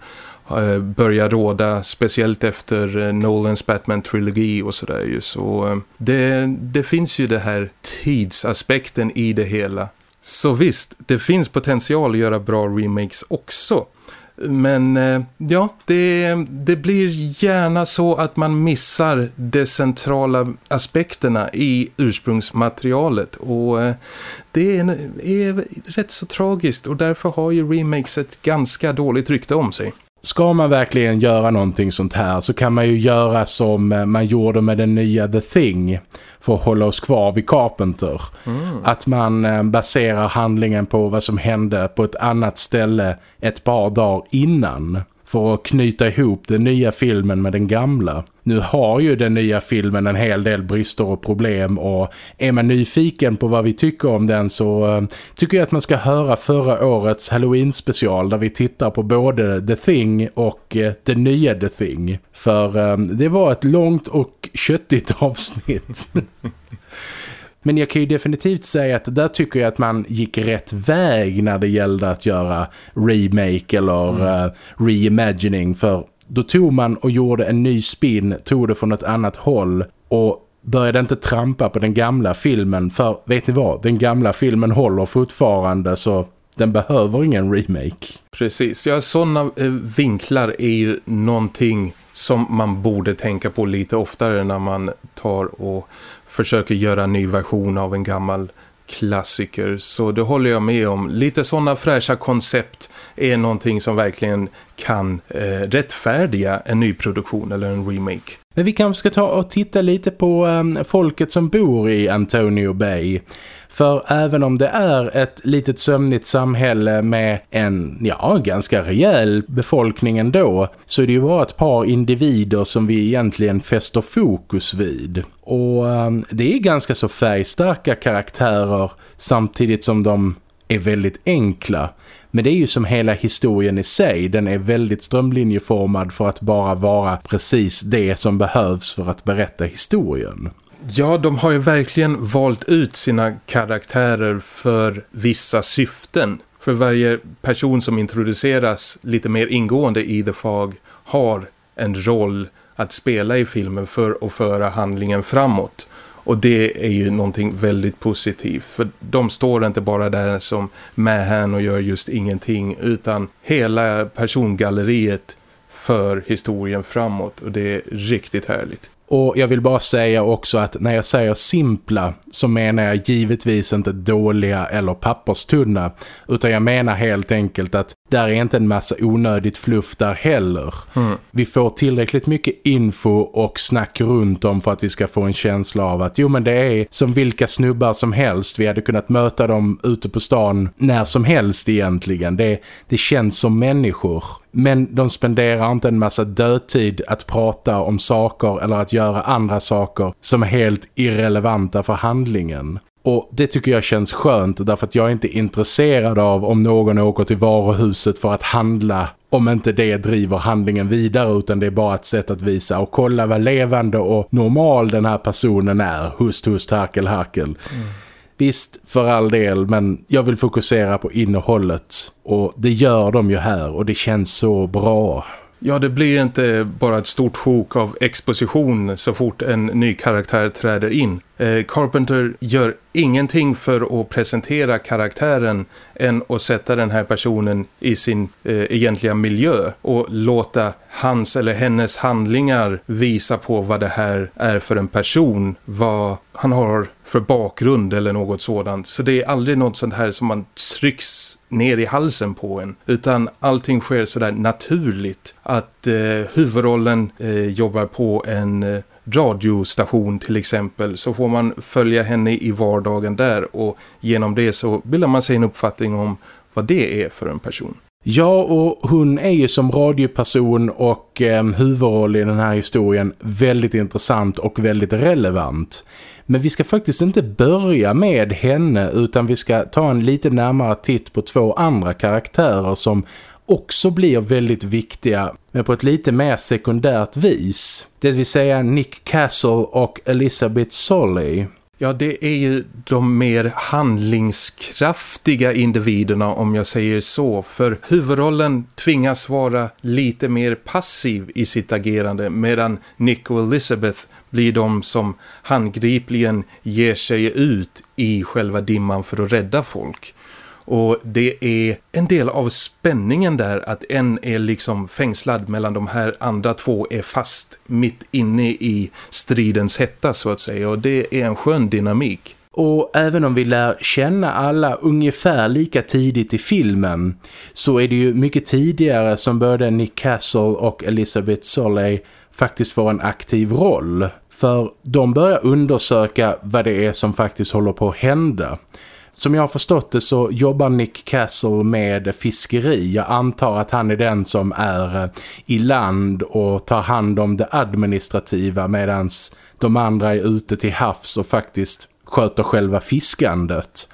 eh, börjar råda speciellt efter eh, Nolans Batman-trilogi och sådär ju. Så eh, det, det finns ju det här tidsaspekten i det hela. Så visst, det finns potential att göra bra remakes också. Men eh, ja, det, det blir gärna så att man missar de centrala aspekterna i ursprungsmaterialet och eh, det är, är rätt så tragiskt och därför har ju remakes ett ganska dåligt rykte om sig. Ska man verkligen göra någonting sånt här så kan man ju göra som eh, man gjorde med den nya The Thing för att hålla oss kvar vid Carpenter. Mm. Att man eh, baserar handlingen på vad som hände på ett annat ställe ett par dagar innan för att knyta ihop den nya filmen med den gamla. Nu har ju den nya filmen en hel del brister och problem och är man nyfiken på vad vi tycker om den så uh, tycker jag att man ska höra förra årets Halloween-special där vi tittar på både The Thing och eh, uh, det nya The Thing. För uh, det var ett långt och köttigt avsnitt. Men jag kan ju definitivt säga att där tycker jag att man gick rätt väg när det gällde att göra remake eller mm. uh, reimagining. För då tog man och gjorde en ny spin, tog det från ett annat håll och började inte trampa på den gamla filmen. För vet ni vad, den gamla filmen håller fortfarande så den behöver ingen remake. Precis, ja sådana eh, vinklar är ju någonting som man borde tänka på lite oftare när man tar och försöker göra en ny version av en gammal klassiker. Så det håller jag med om. Lite sådana fräscha koncept är någonting som verkligen kan eh, rättfärdiga en ny produktion eller en remake. Men vi kanske ska ta och titta lite på eh, folket som bor i Antonio Bay. För även om det är ett litet sömnigt samhälle med en, ja, ganska rejäl befolkning ändå så är det ju bara ett par individer som vi egentligen fäster fokus vid. Och um, det är ganska så färgstarka karaktärer samtidigt som de är väldigt enkla. Men det är ju som hela historien i sig. Den är väldigt strömlinjeformad för att bara vara precis det som behövs för att berätta historien. Ja, de har ju verkligen valt ut sina karaktärer för vissa syften. För varje person som introduceras lite mer ingående i The Fog har en roll att spela i filmen för att föra handlingen framåt. Och det är ju någonting väldigt positivt för de står inte bara där som mähän och gör just ingenting utan hela persongalleriet för historien framåt och det är riktigt härligt. Och jag vill bara säga också att när jag säger simpla så menar jag givetvis inte dåliga eller papperstunna utan jag menar helt enkelt att där är inte en massa onödigt fluff där heller. Mm. Vi får tillräckligt mycket info och snack runt om för att vi ska få en känsla av att jo men det är som vilka snubbar som helst. Vi hade kunnat möta dem ute på stan när som helst egentligen. Det, det känns som människor. Men de spenderar inte en massa dödtid att prata om saker eller att göra andra saker som är helt irrelevanta för handlingen. Och det tycker jag känns skönt därför att jag är inte intresserad av om någon åker till varuhuset för att handla om inte det driver handlingen vidare utan det är bara ett sätt att visa och kolla vad levande och normal den här personen är. Hust, hust, harkel, harkel. Mm. Visst, för all del, men jag vill fokusera på innehållet. Och det gör de ju här och det känns så bra. Ja, det blir inte bara ett stort sjok av exposition så fort en ny karaktär träder in. Eh, Carpenter gör ingenting för att presentera karaktären än att sätta den här personen i sin eh, egentliga miljö och låta hans eller hennes handlingar visa på vad det här är för en person, vad han har för bakgrund eller något sådant. Så det är aldrig något sånt här som man trycks ner i halsen på en utan allting sker sådär naturligt att eh, huvudrollen eh, jobbar på en eh, radiostation till exempel så får man följa henne i vardagen där och genom det så bildar man sig en uppfattning om vad det är för en person. Ja, och hon är ju som radioperson och eh, huvudroll i den här historien väldigt intressant och väldigt relevant. Men vi ska faktiskt inte börja med henne utan vi ska ta en lite närmare titt på två andra karaktärer som också blir väldigt viktiga men på ett lite mer sekundärt vis. Det vill säga Nick Castle och Elizabeth Solly. Ja, det är ju de mer handlingskraftiga individerna om jag säger så. För huvudrollen tvingas vara lite mer passiv i sitt agerande medan Nick och Elizabeth blir de som handgripligen ger sig ut i själva dimman för att rädda folk. Och det är en del av spänningen där att en är liksom fängslad mellan de här andra två är fast mitt inne i stridens hetta så att säga. Och det är en skön dynamik. Och även om vi lär känna alla ungefär lika tidigt i filmen så är det ju mycket tidigare som både Nick Castle och Elizabeth Solley faktiskt får en aktiv roll. För de börjar undersöka vad det är som faktiskt håller på att hända. Som jag har förstått det så jobbar Nick Castle med fiskeri. Jag antar att han är den som är eh, i land och tar hand om det administrativa medan de andra är ute till havs och faktiskt sköter själva fiskandet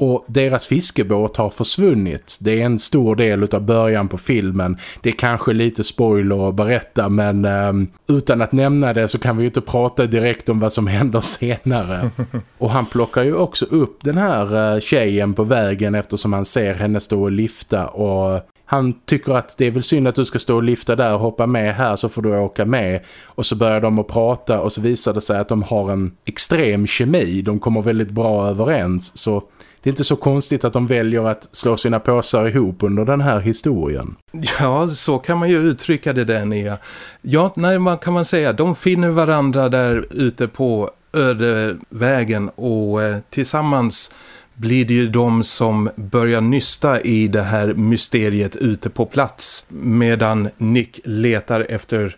och deras fiskebåt har försvunnit. Det är en stor del av början på filmen. Det är kanske lite spoiler att berätta men eh, utan att nämna det så kan vi ju inte prata direkt om vad som händer senare. och han plockar ju också upp den här eh, tjejen på vägen eftersom han ser henne stå och lifta och han tycker att det är väl synd att du ska stå och lifta där och hoppa med här så får du åka med. Och så börjar de att prata och så visar det sig att de har en extrem kemi. De kommer väldigt bra överens så det är inte så konstigt att de väljer att slå sina påsar ihop under den här historien. Ja, så kan man ju uttrycka det där Nia. Ja, nej, man kan man säga. De finner varandra där ute på ödevägen och eh, tillsammans blir det ju de som börjar nysta i det här mysteriet ute på plats medan Nick letar efter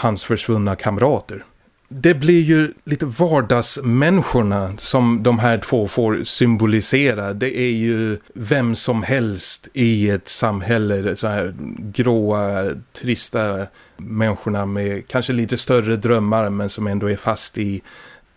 hans försvunna kamrater det blir ju lite vardagsmänniskorna som de här två får symbolisera. Det är ju vem som helst i ett samhälle, så här gråa, trista människorna med kanske lite större drömmar men som ändå är fast i,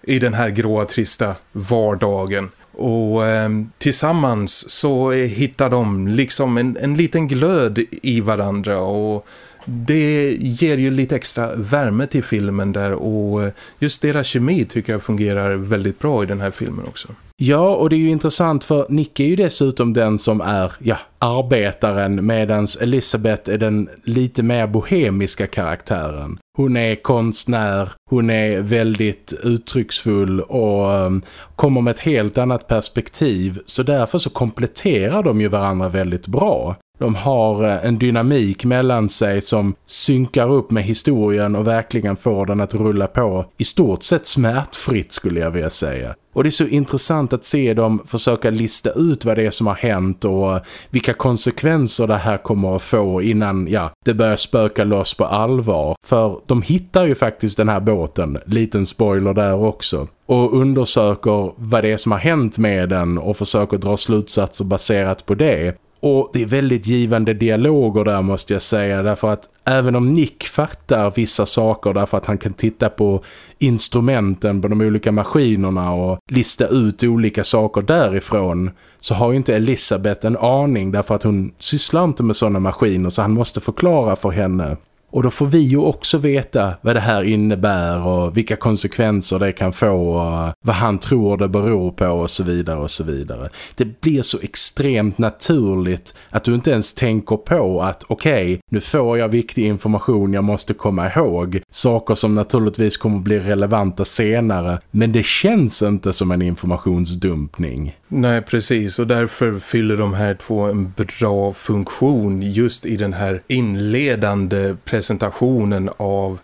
i den här gråa, trista vardagen. Och eh, tillsammans så hittar de liksom en, en liten glöd i varandra och det ger ju lite extra värme till filmen där och just deras kemi tycker jag fungerar väldigt bra i den här filmen också. Ja, och det är ju intressant för Nick är ju dessutom den som är ja, arbetaren medan Elisabeth är den lite mer bohemiska karaktären. Hon är konstnär, hon är väldigt uttrycksfull och um, kommer med ett helt annat perspektiv så därför så kompletterar de ju varandra väldigt bra. De har eh, en dynamik mellan sig som synkar upp med historien och verkligen får den att rulla på i stort sett smärtfritt skulle jag vilja säga. Och det är så intressant att se dem försöka lista ut vad det är som har hänt och eh, vilka konsekvenser det här kommer att få innan ja, det börjar spöka loss på allvar. För de hittar ju faktiskt den här båten, liten spoiler där också och undersöker vad det är som har hänt med den och försöker dra slutsatser baserat på det. Och det är väldigt givande dialoger där måste jag säga därför att även om Nick fattar vissa saker därför att han kan titta på instrumenten på de olika maskinerna och lista ut olika saker därifrån så har ju inte Elisabeth en aning därför att hon sysslar inte med sådana maskiner så han måste förklara för henne. Och då får vi ju också veta vad det här innebär och vilka konsekvenser det kan få och vad han tror det beror på och så vidare och så vidare. Det blir så extremt naturligt att du inte ens tänker på att okej, okay, nu får jag viktig information jag måste komma ihåg. Saker som naturligtvis kommer bli relevanta senare men det känns inte som en informationsdumpning. Nej, precis. Och därför fyller de här två en bra funktion just i den här inledande presentationen av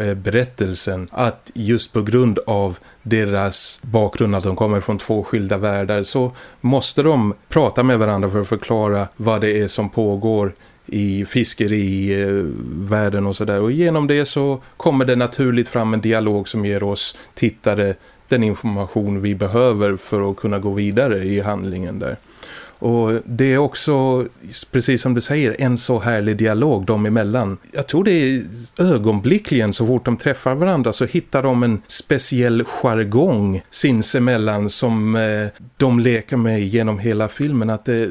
eh, berättelsen att just på grund av deras bakgrund att de kommer från två skilda världar så måste de prata med varandra för att förklara vad det är som pågår i fiskerivärlden eh, och sådär och genom det så kommer det naturligt fram en dialog som ger oss tittare den information vi behöver för att kunna gå vidare i handlingen där. Och det är också, precis som du säger, en så härlig dialog dem emellan. Jag tror det är ögonblickligen så fort de träffar varandra så hittar de en speciell jargong sinsemellan som eh, de leker med genom hela filmen. Att eh,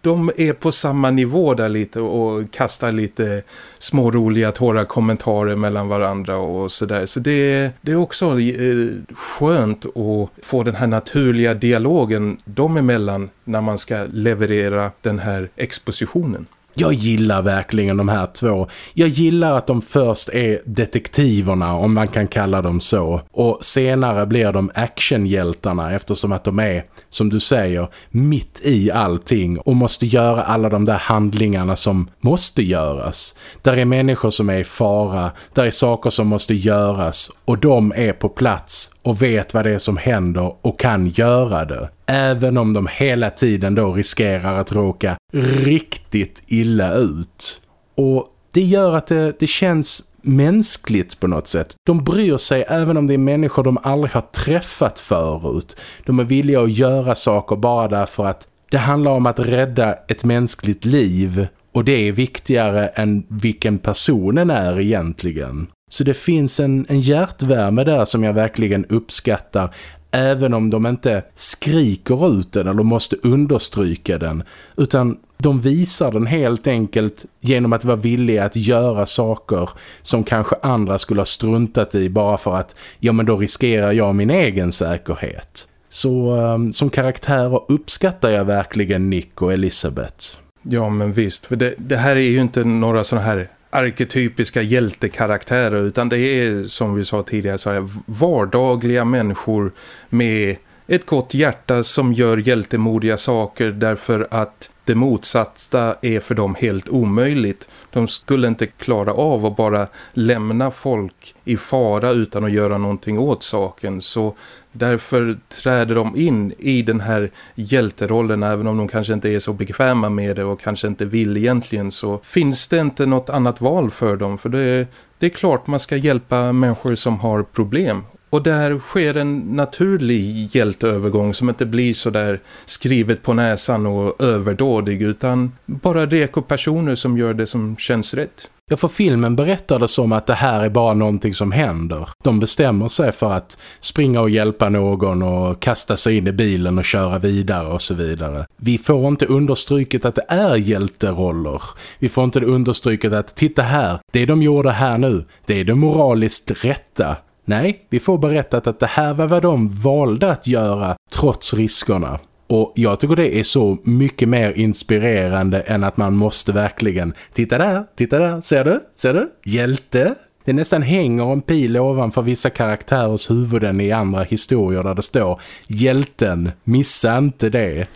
de är på samma nivå där lite och kastar lite små roliga torra kommentarer mellan varandra och sådär. Så det, det är också eh, skönt att få den här naturliga dialogen dem emellan när man ska leverera den här expositionen. Jag gillar verkligen de här två. Jag gillar att de först är detektiverna om man kan kalla dem så. Och senare blir de actionhjältarna eftersom att de är, som du säger, mitt i allting och måste göra alla de där handlingarna som måste göras. Där är människor som är i fara, där är saker som måste göras och de är på plats och vet vad det är som händer och kan göra det. Även om de hela tiden då riskerar att råka riktigt illa ut. Och det gör att det, det känns mänskligt på något sätt. De bryr sig även om det är människor de aldrig har träffat förut. De är villiga att göra saker bara därför att det handlar om att rädda ett mänskligt liv och det är viktigare än vilken personen är egentligen. Så det finns en, en hjärtvärme där som jag verkligen uppskattar även om de inte skriker ut den eller måste understryka den utan de visar den helt enkelt genom att vara villiga att göra saker som kanske andra skulle ha struntat i bara för att ja men då riskerar jag min egen säkerhet. Så um, som karaktärer uppskattar jag verkligen Nick och Elisabeth. Ja men visst, för det, det här är ju inte några sådana här arketypiska hjältekaraktärer utan det är som vi sa tidigare så här vardagliga människor med ett gott hjärta som gör hjältemodiga saker därför att det motsatta är för dem helt omöjligt. De skulle inte klara av att bara lämna folk i fara utan att göra någonting åt saken. Så därför träder de in i den här hjälterollen även om de kanske inte är så bekväma med det och kanske inte vill egentligen så finns det inte något annat val för dem. För det, det är klart man ska hjälpa människor som har problem och där sker en naturlig hjälteövergång som inte blir så där skrivet på näsan och överdådig utan bara reko personer som gör det som känns rätt. Ja, för filmen berättar det som att det här är bara någonting som händer. De bestämmer sig för att springa och hjälpa någon och kasta sig in i bilen och köra vidare och så vidare. Vi får inte understryket att det är hjälteroller. Vi får inte understryket att titta här, det de gjorde här nu, det är det moraliskt rätta. Nej, vi får berättat att det här var vad de valde att göra trots riskerna. Och jag tycker det är så mycket mer inspirerande än att man måste verkligen titta där, titta där, ser du, ser du, hjälte. Det nästan hänger en pil ovanför vissa karaktärers huvuden i andra historier där det står hjälten, missa inte det.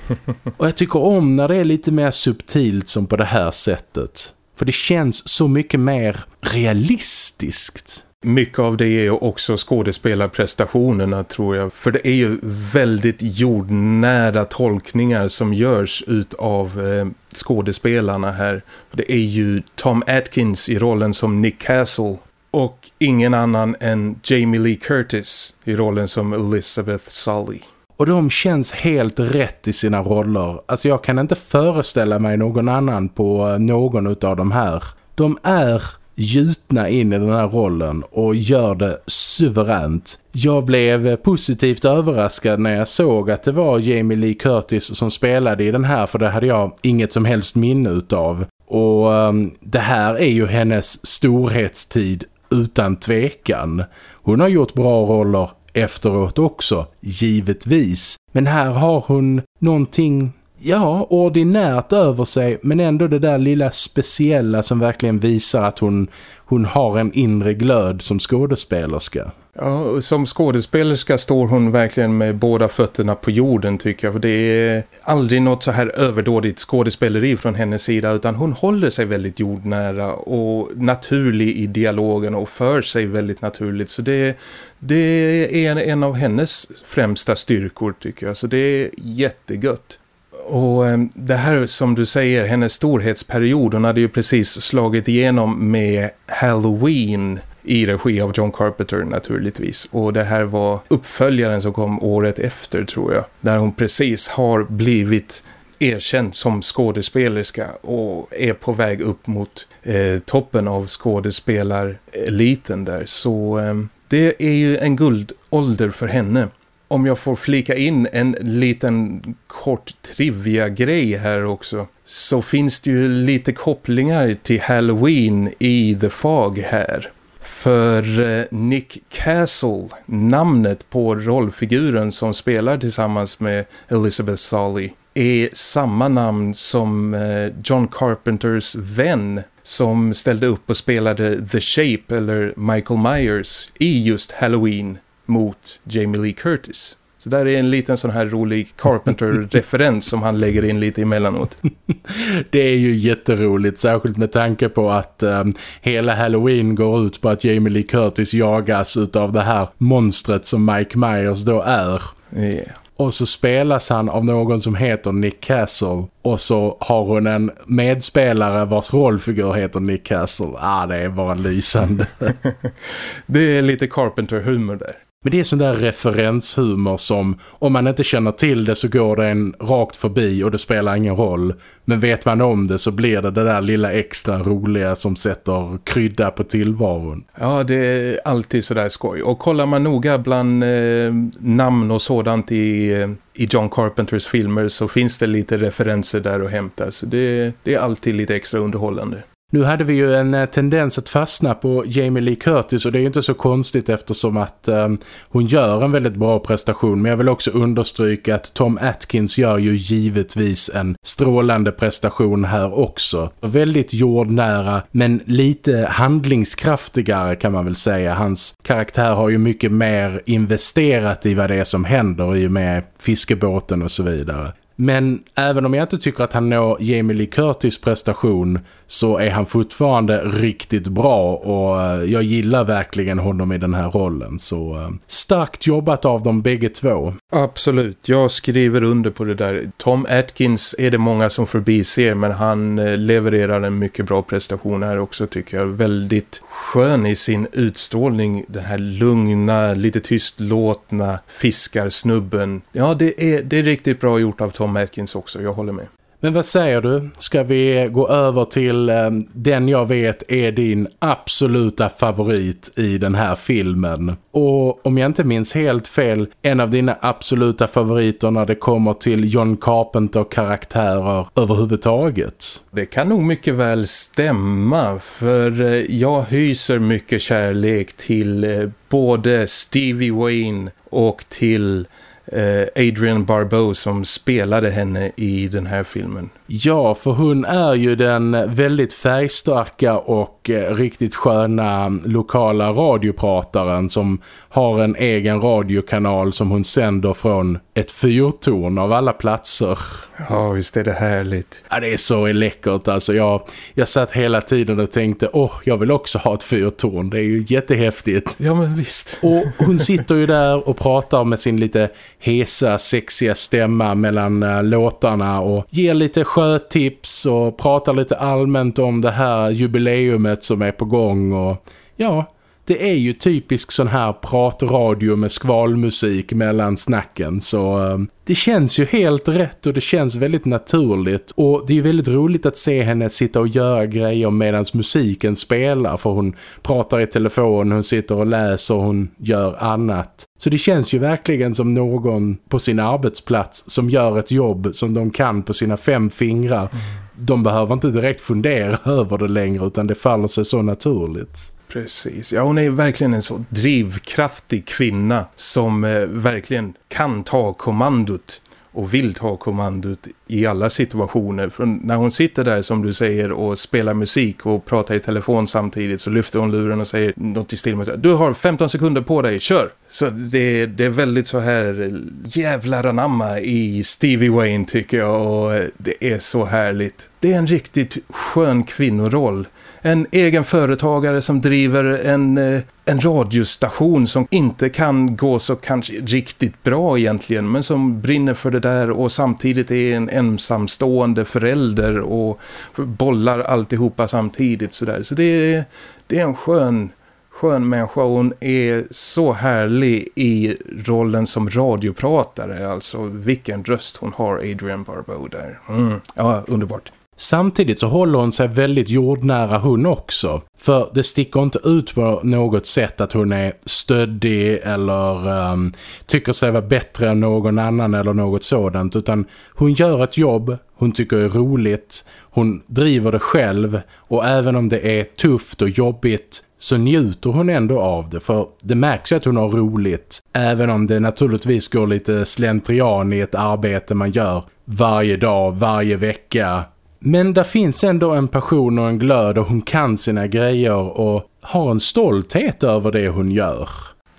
Och jag tycker om när det är lite mer subtilt som på det här sättet. För det känns så mycket mer realistiskt. Mycket av det är ju också skådespelarprestationerna tror jag. För det är ju väldigt jordnära tolkningar som görs utav eh, skådespelarna här. Det är ju Tom Atkins i rollen som Nick Castle och ingen annan än Jamie Lee Curtis i rollen som Elizabeth Sully. Och de känns helt rätt i sina roller. Alltså jag kan inte föreställa mig någon annan på eh, någon av de här. De är gjutna in i den här rollen och gör det suveränt. Jag blev positivt överraskad när jag såg att det var Jamie Lee Curtis som spelade i den här för det hade jag inget som helst minne utav. Och um, det här är ju hennes storhetstid utan tvekan. Hon har gjort bra roller efteråt också, givetvis. Men här har hon någonting ja, ordinärt över sig men ändå det där lilla speciella som verkligen visar att hon, hon har en inre glöd som skådespelerska. Ja, som skådespelerska står hon verkligen med båda fötterna på jorden tycker jag. För det är aldrig något så här överdådigt skådespeleri från hennes sida utan hon håller sig väldigt jordnära och naturlig i dialogen och för sig väldigt naturligt. Så det, det är en av hennes främsta styrkor tycker jag. Så det är jättegött. Och ehm, det här som du säger, hennes storhetsperiod, hon hade ju precis slagit igenom med Halloween i regi av John Carpenter naturligtvis. Och det här var uppföljaren som kom året efter tror jag. Där hon precis har blivit erkänd som skådespelerska och är på väg upp mot eh, toppen av skådespelareliten där. Så eh, det är ju en guldålder för henne. Om jag får flika in en liten kort trivia-grej här också så finns det ju lite kopplingar till Halloween i The Fog här. För eh, Nick Castle, namnet på rollfiguren som spelar tillsammans med Elizabeth Sully, är samma namn som eh, John Carpenters vän som ställde upp och spelade The Shape eller Michael Myers i just Halloween mot Jamie Lee Curtis. Så där är en liten sån här rolig Carpenter-referens som han lägger in lite emellanåt. Det är ju jätteroligt, särskilt med tanke på att um, hela Halloween går ut på att Jamie Lee Curtis jagas av det här monstret som Mike Myers då är. Yeah. Och så spelas han av någon som heter Nick Castle. Och så har hon en medspelare vars rollfigur heter Nick Castle. Ah, det är bara lysande. det är lite Carpenter-humor där. Men det är sån där referenshumor som om man inte känner till det så går det en rakt förbi och det spelar ingen roll. Men vet man om det så blir det det där lilla extra roliga som sätter krydda på tillvaron. Ja, det är alltid sådär skoj. Och kollar man noga bland eh, namn och sådant i, eh, i John Carpenters filmer så finns det lite referenser där att hämta. Så det, det är alltid lite extra underhållande. Nu hade vi ju en eh, tendens att fastna på Jamie Lee Curtis och det är ju inte så konstigt eftersom att um, hon gör en väldigt bra prestation men jag vill också understryka att Tom Atkins gör ju givetvis en strålande prestation här också. Väldigt jordnära men lite handlingskraftigare kan man väl säga. Hans karaktär har ju mycket mer investerat i vad det är som händer i och med fiskebåten och så vidare. Men även om jag inte tycker att han når Jamie Lee Curtis prestation så är han fortfarande riktigt bra och eh, jag gillar verkligen honom i den här rollen. Så eh, starkt jobbat av dem bägge två. Absolut, jag skriver under på det där. Tom Atkins är det många som förbiser men han eh, levererar en mycket bra prestation här också tycker jag. Väldigt skön i sin utstrålning. Den här lugna, lite tystlåtna fiskarsnubben. Ja, det är, det är riktigt bra gjort av Tom Atkins också, jag håller med. Men vad säger du? Ska vi gå över till eh, den jag vet är din absoluta favorit i den här filmen? Och om jag inte minns helt fel, en av dina absoluta favoriter när det kommer till John Carpenter-karaktärer överhuvudtaget. Det kan nog mycket väl stämma för eh, jag hyser mycket kärlek till eh, både Stevie Wayne och till Eh, Adrian Barbeau som spelade henne i den här filmen. Ja, för hon är ju den väldigt färgstarka och eh, riktigt sköna lokala radioprataren som har en egen radiokanal som hon sänder från ett fyrtorn av alla platser. Ja, visst är det härligt. Ja, det är så läckert. Alltså, jag, jag satt hela tiden och tänkte, åh, jag vill också ha ett fyrtorn. Det är ju jättehäftigt. Ja, men visst. Och hon sitter ju där och pratar med sin lite hesa, sexiga stämma mellan uh, låtarna och ger lite sjötips och pratar lite allmänt om det här jubileumet som är på gång och ja, det är ju typisk sån här pratradio med skvalmusik mellan snacken så uh, det känns ju helt rätt och det känns väldigt naturligt och det är ju väldigt roligt att se henne sitta och göra grejer medan musiken spelar för hon pratar i telefon, hon sitter och läser, hon gör annat. Så det känns ju verkligen som någon på sin arbetsplats som gör ett jobb som de kan på sina fem fingrar. Mm. De behöver inte direkt fundera över det längre utan det faller sig så naturligt. Precis, ja hon är verkligen en så drivkraftig kvinna som eh, verkligen kan ta kommandot och vill ta kommandot i alla situationer. För när hon sitter där som du säger och spelar musik och pratar i telefon samtidigt så lyfter hon luren och säger något i stil med du har 15 sekunder på dig, kör! Så det, det är väldigt så här eh, jävlar anamma i Stevie Wayne tycker jag och eh, det är så härligt. Det är en riktigt skön kvinnoroll en egen företagare som driver en, eh, en radiostation som inte kan gå så kanske riktigt bra egentligen men som brinner för det där och samtidigt är en ensamstående förälder och bollar alltihopa samtidigt sådär. Så det är, det är en skön skön människa och hon är så härlig i rollen som radiopratare. Alltså vilken röst hon har Adrian Barbeau där. Mm. Ja, underbart. Samtidigt så håller hon sig väldigt jordnära hon också. För det sticker inte ut på något sätt att hon är stöddig eller um, tycker sig vara bättre än någon annan eller något sådant. Utan hon gör ett jobb, hon tycker det är roligt, hon driver det själv och även om det är tufft och jobbigt så njuter hon ändå av det för det märks att hon har roligt även om det naturligtvis går lite slentrian i ett arbete man gör varje dag, varje vecka men där finns ändå en passion och en glöd och hon kan sina grejer och har en stolthet över det hon gör.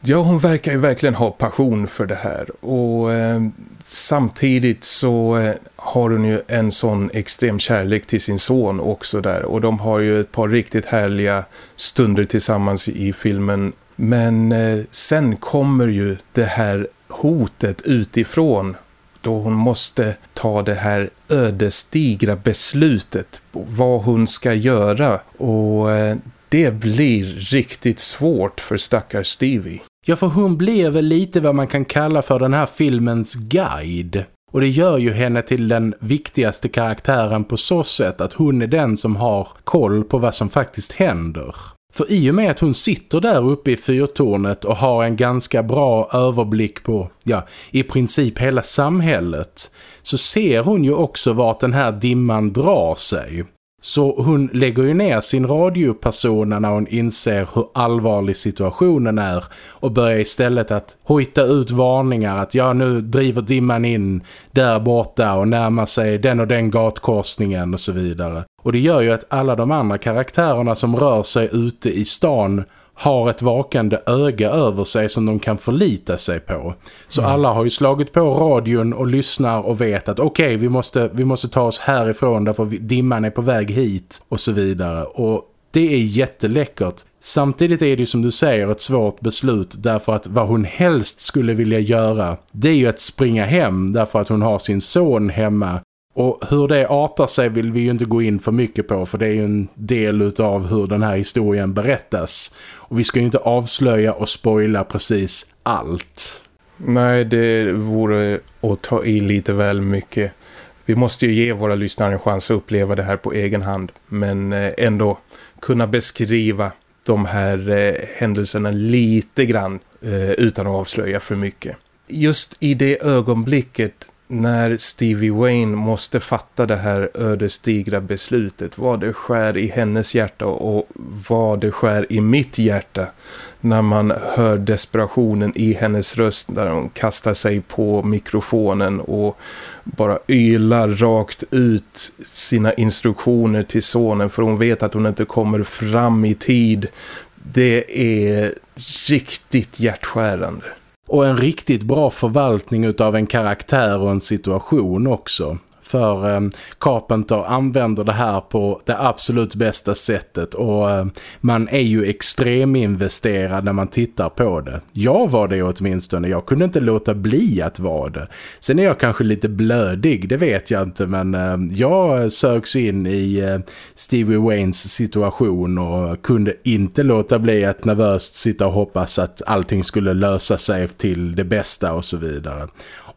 Ja, hon verkar ju verkligen ha passion för det här och eh, samtidigt så eh, har hon ju en sån extrem kärlek till sin son också där och de har ju ett par riktigt härliga stunder tillsammans i filmen men eh, sen kommer ju det här hotet utifrån då hon måste ta det här ödesdigra beslutet på vad hon ska göra och eh, det blir riktigt svårt för stackars Stevie. Ja, för hon blir väl lite vad man kan kalla för den här filmens guide. Och det gör ju henne till den viktigaste karaktären på så sätt att hon är den som har koll på vad som faktiskt händer. För i och med att hon sitter där uppe i fyrtornet och har en ganska bra överblick på, ja, i princip hela samhället så ser hon ju också vart den här dimman drar sig. Så hon lägger ju ner sin radiopersona när hon inser hur allvarlig situationen är och börjar istället att hojta ut varningar att ja nu driver dimman in där borta och närmar sig den och den gatkorsningen och så vidare. Och det gör ju att alla de andra karaktärerna som rör sig ute i stan har ett vakande öga över sig som de kan förlita sig på. Så mm. alla har ju slagit på radion och lyssnar och vet att okej, okay, vi, måste, vi måste ta oss härifrån därför dimman är på väg hit och så vidare. Och det är jätteläckert. Samtidigt är det som du säger ett svårt beslut därför att vad hon helst skulle vilja göra det är ju att springa hem därför att hon har sin son hemma och hur det artar sig vill vi ju inte gå in för mycket på för det är ju en del av hur den här historien berättas. Och vi ska ju inte avslöja och spoila precis allt. Nej, det vore att ta i lite väl mycket. vi måste ju ge våra lyssnare en chans att uppleva det här på egen hand. Men eh, ändå kunna beskriva de här eh, händelserna lite grann eh, utan att avslöja för mycket. Just i det ögonblicket när Stevie Wayne måste fatta det här ödesdigra beslutet vad det skär i hennes hjärta och vad det skär i mitt hjärta när man hör desperationen i hennes röst när hon kastar sig på mikrofonen och bara ylar rakt ut sina instruktioner till sonen för hon vet att hon inte kommer fram i tid. Det är riktigt hjärtskärande. Och en riktigt bra förvaltning av en karaktär och en situation också. För eh, Carpenter använder det här på det absolut bästa sättet och eh, man är ju extreminvesterad när man tittar på det. Jag var det åtminstone, jag kunde inte låta bli att vara det. Sen är jag kanske lite blödig, det vet jag inte men eh, jag söks in i eh, Stevie Waynes situation och kunde inte låta bli att nervöst sitta och hoppas att allting skulle lösa sig till det bästa och så vidare.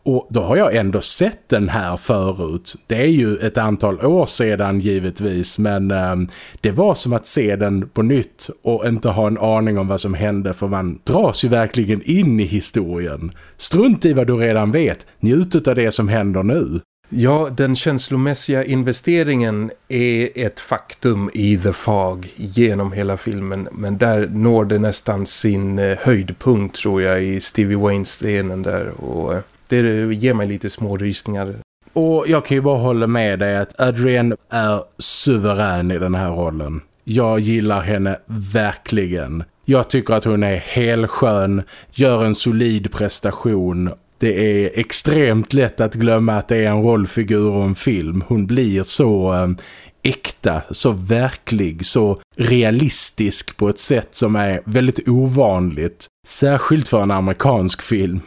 Och då har jag ändå sett den här förut. Det är ju ett antal år sedan givetvis men eh, det var som att se den på nytt och inte ha en aning om vad som hände för man dras ju verkligen in i historien. Strunt i vad du redan vet, njut av det som händer nu. Ja, den känslomässiga investeringen är ett faktum i The Fog genom hela filmen. Men där når det nästan sin eh, höjdpunkt tror jag i Stevie Wayne-scenen där. Och eh, det ger mig lite små rysningar. Och jag kan ju bara hålla med dig att Adrienne är suverän i den här rollen. Jag gillar henne verkligen. Jag tycker att hon är helskön, gör en solid prestation. Det är extremt lätt att glömma att det är en rollfigur och en film. Hon blir så eh, äkta, så verklig, så realistisk på ett sätt som är väldigt ovanligt. Särskilt för en amerikansk film.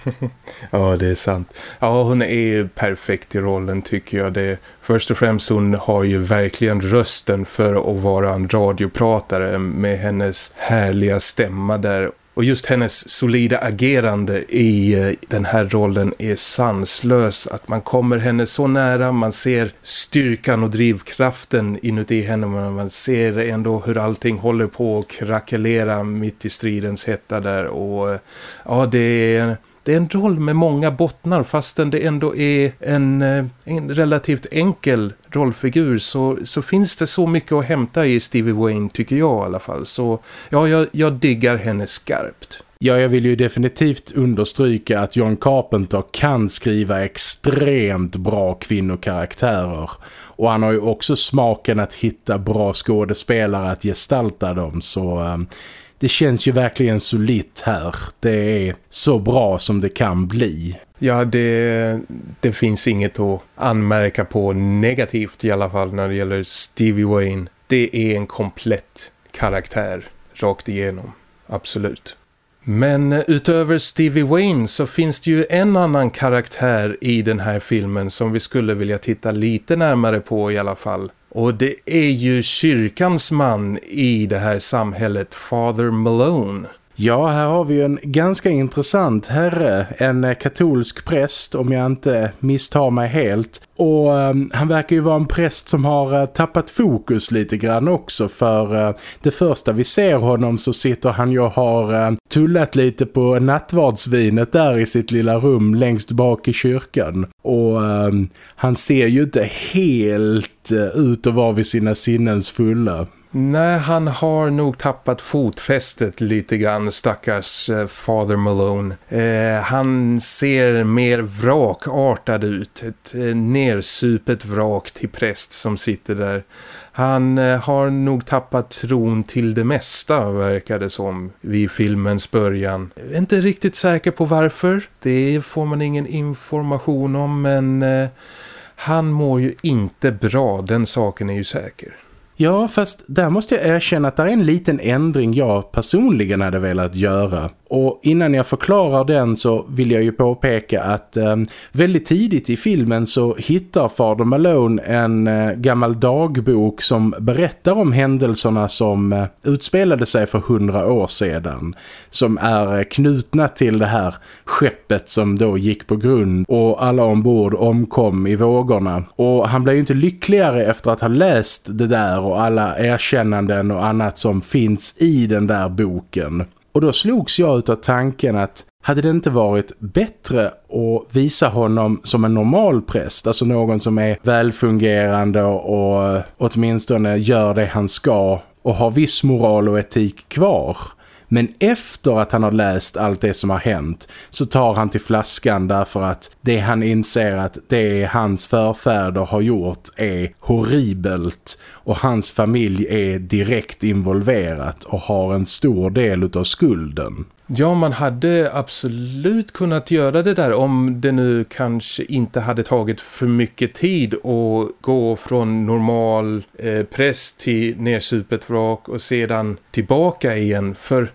ja, det är sant. Ja, hon är ju perfekt i rollen tycker jag. Det, först och främst hon har ju verkligen rösten för att vara en radiopratare med hennes härliga stämma där. Och just hennes solida agerande i eh, den här rollen är sanslös. Att man kommer henne så nära, man ser styrkan och drivkraften inuti henne. Men man ser ändå hur allting håller på att krackelera mitt i stridens hetta där. Och eh, ja, det är det är en roll med många bottnar fastän det ändå är en, eh, en relativt enkel rollfigur så, så finns det så mycket att hämta i Stevie Wayne tycker jag i alla fall. Så ja, jag, jag diggar henne skarpt. Ja, jag vill ju definitivt understryka att John Carpenter kan skriva extremt bra kvinnokaraktärer. Och han har ju också smaken att hitta bra skådespelare att gestalta dem. Så eh, det känns ju verkligen solitt här. Det är så bra som det kan bli. Ja, det, det finns inget att anmärka på negativt i alla fall när det gäller Stevie Wayne. Det är en komplett karaktär rakt igenom. Absolut. Men utöver Stevie Wayne så finns det ju en annan karaktär i den här filmen som vi skulle vilja titta lite närmare på i alla fall. Och det är ju kyrkans man i det här samhället, Father Malone. Ja, här har vi en ganska intressant herre, en eh, katolsk präst om jag inte misstar mig helt. Och um, han verkar ju vara en präst som har uh, tappat fokus lite grann också för uh, det första vi ser honom så sitter han ju och har uh, tullat lite på nattvardsvinet där i sitt lilla rum längst bak i kyrkan. Och ehm, han ser ju inte helt ut att vara vid sina sinnens fulla. Nej, han har nog tappat fotfästet lite grann, stackars eh, Father Malone. Eh, han ser mer vrakartad ut, ett eh, nersupet vrak till präst som sitter där. Han eh, har nog tappat tron till det mesta, verkar det som, vid filmens början. Jag är inte riktigt säker på varför, det får man ingen information om, men eh, han mår ju inte bra, den saken är ju säker. Ja, fast där måste jag erkänna att det är en liten ändring jag personligen hade velat göra. Och innan jag förklarar den så vill jag ju påpeka att eh, väldigt tidigt i filmen så hittar Father Malone en eh, gammal dagbok som berättar om händelserna som eh, utspelade sig för hundra år sedan. Som är eh, knutna till det här skeppet som då gick på grund och alla ombord omkom i vågorna. Och han blev ju inte lyckligare efter att ha läst det där och alla erkännanden och annat som finns i den där boken. Och då slogs jag av tanken att hade det inte varit bättre att visa honom som en normal präst, alltså någon som är välfungerande och åtminstone gör det han ska och har viss moral och etik kvar men efter att han har läst allt det som har hänt så tar han till flaskan därför att det han inser att det hans förfäder har gjort är horribelt och hans familj är direkt involverat och har en stor del av skulden. Ja, man hade absolut kunnat göra det där om det nu kanske inte hade tagit för mycket tid att gå från normal eh, press till nersupet vrak och sedan tillbaka igen. För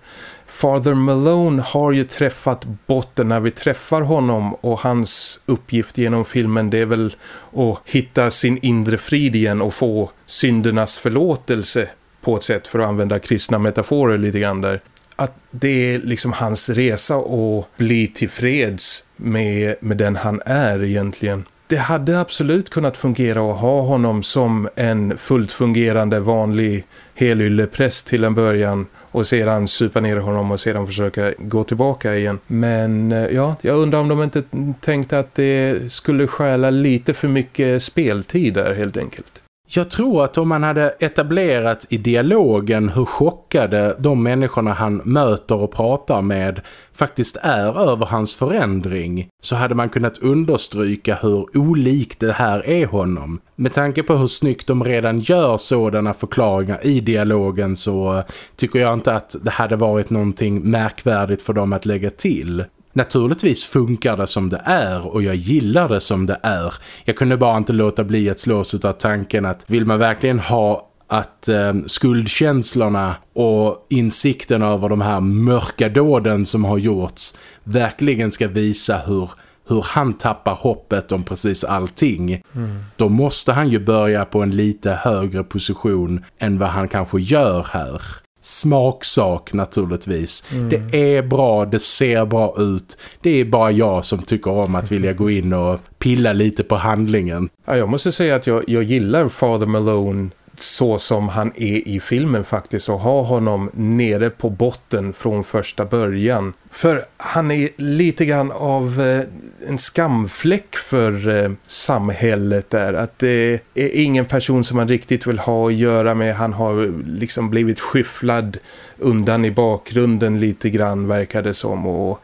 Father Malone har ju träffat botten när vi träffar honom och hans uppgift genom filmen det är väl att hitta sin inre frid igen och få syndernas förlåtelse på ett sätt för att använda kristna metaforer lite grann där att det är liksom hans resa att bli tillfreds med, med den han är egentligen. Det hade absolut kunnat fungera att ha honom som en fullt fungerande vanlig helyllepräst till en början och sedan supa ner honom och sedan försöka gå tillbaka igen. Men eh, ja, jag undrar om de inte tänkte att det skulle stjäla lite för mycket speltid där helt enkelt. Jag tror att om man hade etablerat i dialogen hur chockade de människorna han möter och pratar med faktiskt är över hans förändring så hade man kunnat understryka hur olikt det här är honom. Med tanke på hur snyggt de redan gör sådana förklaringar i dialogen så tycker jag inte att det hade varit någonting märkvärdigt för dem att lägga till. Naturligtvis funkar det som det är och jag gillar det som det är. Jag kunde bara inte låta bli att slås av tanken att vill man verkligen ha att eh, skuldkänslorna och insikten över de här mörka dåden som har gjorts verkligen ska visa hur, hur han tappar hoppet om precis allting. Mm. Då måste han ju börja på en lite högre position än vad han kanske gör här smaksak naturligtvis. Mm. Det är bra, det ser bra ut. Det är bara jag som tycker om att vilja gå in och pilla lite på handlingen. Ja, jag måste säga att jag, jag gillar Father Malone så som han är i filmen faktiskt och ha honom nere på botten från första början. För han är lite grann av eh, en skamfläck för eh, samhället där. Att det är ingen person som man riktigt vill ha att göra med. Han har liksom blivit skyfflad undan i bakgrunden lite grann verkar det som. Och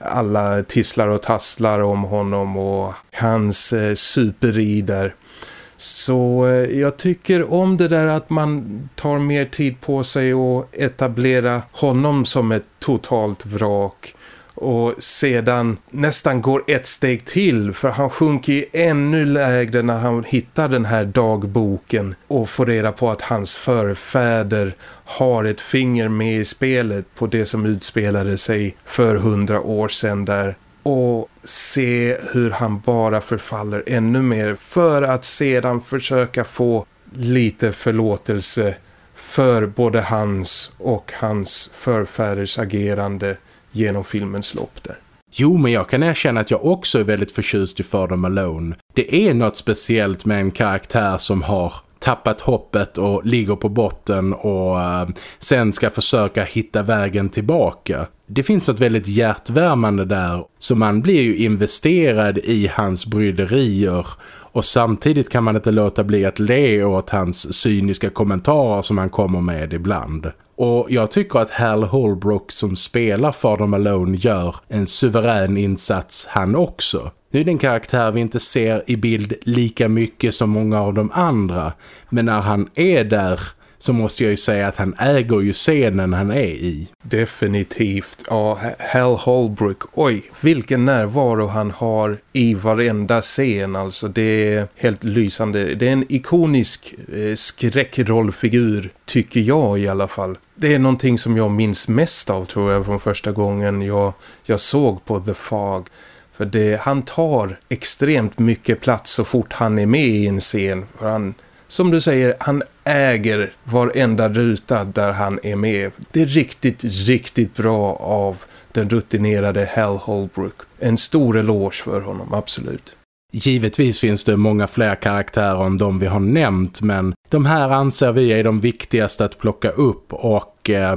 alla tisslar och tasslar om honom och hans eh, superi där. Så eh, jag tycker om det där att man tar mer tid på sig och etablera honom som ett totalt vrak. Och sedan nästan går ett steg till för han sjunker ju ännu lägre när han hittar den här dagboken och får reda på att hans förfäder har ett finger med i spelet på det som utspelade sig för hundra år sedan där. Och se hur han bara förfaller ännu mer för att sedan försöka få lite förlåtelse för både hans och hans förfäders agerande genom filmens lopp där. Jo, men jag kan erkänna att jag också är väldigt förtjust i Father Malone. Det är något speciellt med en karaktär som har tappat hoppet och ligger på botten och eh, sen ska försöka hitta vägen tillbaka. Det finns något väldigt hjärtvärmande där så man blir ju investerad i hans bryderier och samtidigt kan man inte låta bli att le åt hans cyniska kommentarer som han kommer med ibland. Och jag tycker att Hal Holbrook som spelar Father Malone gör en suverän insats han också. Nu är det en karaktär vi inte ser i bild lika mycket som många av de andra. Men när han är där så måste jag ju säga att han äger ju scenen han är i. Definitivt. Ja, Hal Holbrook. Oj, vilken närvaro han har i varenda scen. Alltså det är helt lysande. Det är en ikonisk eh, skräckrollfigur tycker jag i alla fall. Det är någonting som jag minns mest av tror jag från första gången jag, jag såg på The Fog. För det, han tar extremt mycket plats så fort han är med i en scen. För han, som du säger, han äger varenda ruta där han är med. Det är riktigt, riktigt bra av den rutinerade Hal Holbrook. En stor eloge för honom, absolut. Givetvis finns det många fler karaktärer än de vi har nämnt men de här anser vi är de viktigaste att plocka upp och eh,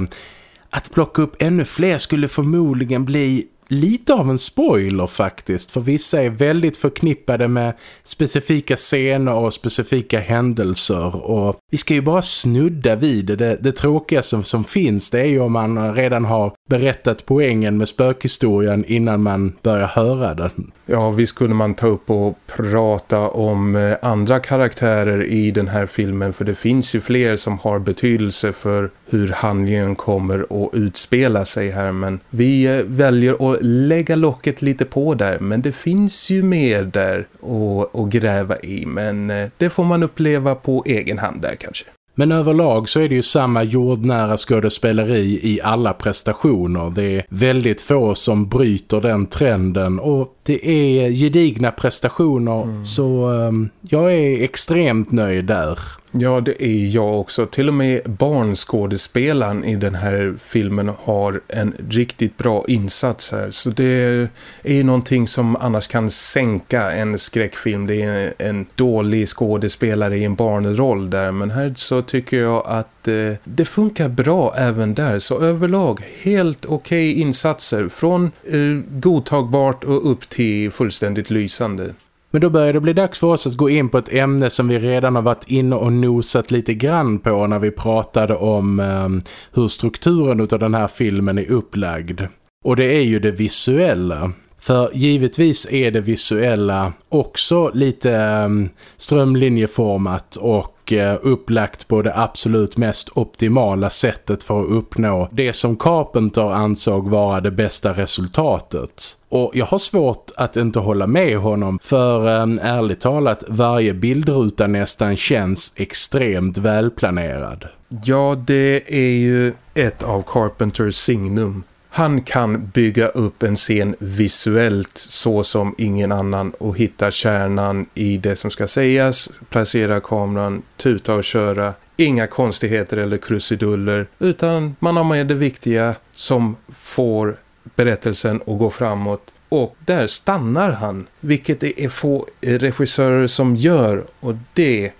att plocka upp ännu fler skulle förmodligen bli lite av en spoiler faktiskt. För vissa är väldigt förknippade med specifika scener och specifika händelser. Och vi ska ju bara snudda vid det. Det, det tråkiga som, som finns det är ju om man redan har berättat poängen med spökhistorien innan man börjar höra den. Ja, visst kunde man ta upp och prata om eh, andra karaktärer i den här filmen. För det finns ju fler som har betydelse för hur handlingen kommer att utspela sig här. Men vi eh, väljer att lägga locket lite på där. Men det finns ju mer där att, att gräva i. Men eh, det får man uppleva på egen hand där kanske. Men överlag så är det ju samma jordnära skådespeleri i alla prestationer. Det är väldigt få som bryter den trenden och det är gedigna prestationer mm. så um, jag är extremt nöjd där. Ja, det är jag också. Till och med barnskådespelaren i den här filmen har en riktigt bra insats här. Så det är någonting som annars kan sänka en skräckfilm. Det är en dålig skådespelare i en barnroll där. Men här så tycker jag att eh, det funkar bra även där. Så överlag helt okej okay insatser. Från eh, godtagbart och upp till fullständigt lysande. Men då börjar det bli dags för oss att gå in på ett ämne som vi redan har varit inne och nosat lite grann på när vi pratade om eh, hur strukturen av den här filmen är upplagd. Och det är ju det visuella. För givetvis är det visuella också lite ehm, strömlinjeformat och Eh, upplagt på det absolut mest optimala sättet för att uppnå det som Carpenter ansåg vara det bästa resultatet. Och jag har svårt att inte hålla med honom för eh, ärligt talat varje bildruta nästan känns extremt välplanerad. Ja, det är ju ett av Carpenters signum han kan bygga upp en scen visuellt så som ingen annan och hitta kärnan i det som ska sägas, placera kameran, tuta och köra. Inga konstigheter eller krusiduller utan man har med det viktiga som får berättelsen att gå framåt. Och där stannar han, vilket det är få regissörer som gör och det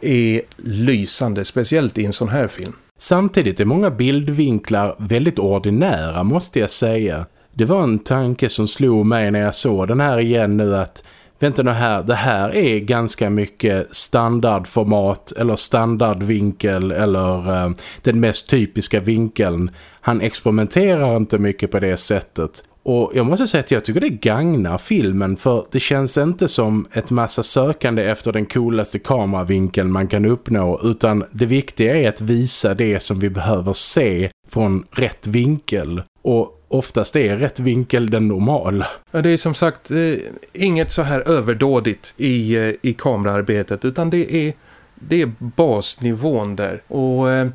är lysande, speciellt i en sån här film. Samtidigt är många bildvinklar väldigt ordinära måste jag säga. Det var en tanke som slog mig när jag såg den här igen nu att vänta nu här, det här är ganska mycket standardformat eller standardvinkel eller eh, den mest typiska vinkeln. Han experimenterar inte mycket på det sättet. Och jag måste säga att jag tycker det gagnar filmen för det känns inte som ett massa sökande efter den coolaste kameravinkeln man kan uppnå utan det viktiga är att visa det som vi behöver se från rätt vinkel. Och oftast är rätt vinkel den normala. Ja, det är som sagt eh, inget så här överdådigt i, eh, i kameraarbetet utan det är, det är basnivån där. Och eh,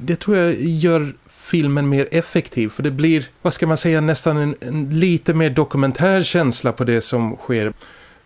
det tror jag gör filmen mer effektiv för det blir, vad ska man säga, nästan en, en lite mer dokumentär känsla på det som sker.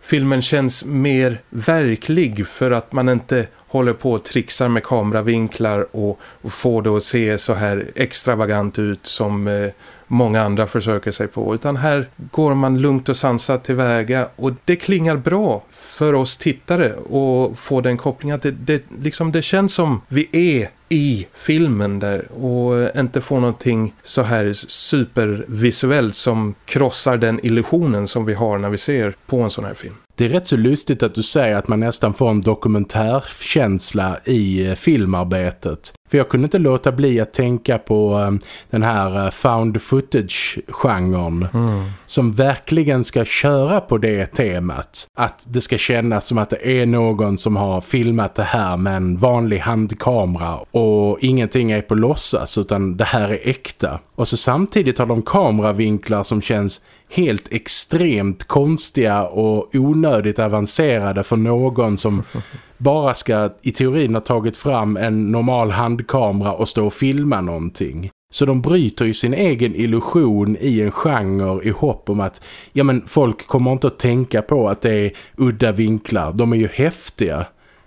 Filmen känns mer verklig för att man inte håller på och trixar med kameravinklar och, och får det att se så här extravagant ut som eh, många andra försöker sig på. Utan här går man lugnt och sansat tillväga och det klingar bra för oss tittare och få den kopplingen att det, det, liksom det känns som vi är i filmen där och inte få någonting så här supervisuellt som krossar den illusionen som vi har när vi ser på en sån här film. Det är rätt så lustigt att du säger att man nästan får en dokumentärkänsla i eh, filmarbetet. För jag kunde inte låta bli att tänka på um, den här uh, found footage-genren mm. som verkligen ska köra på det temat. Att det ska kännas som att det är någon som har filmat det här med en vanlig handkamera och ingenting är på låtsas utan det här är äkta. Och så samtidigt har de kameravinklar som känns helt extremt konstiga och onödigt avancerade för någon som bara ska i teorin ha tagit fram en normal handkamera och stå och filma någonting. Så de bryter ju sin egen illusion i en genre i hopp om att ja men folk kommer inte att tänka på att det är udda vinklar. De är ju häftiga.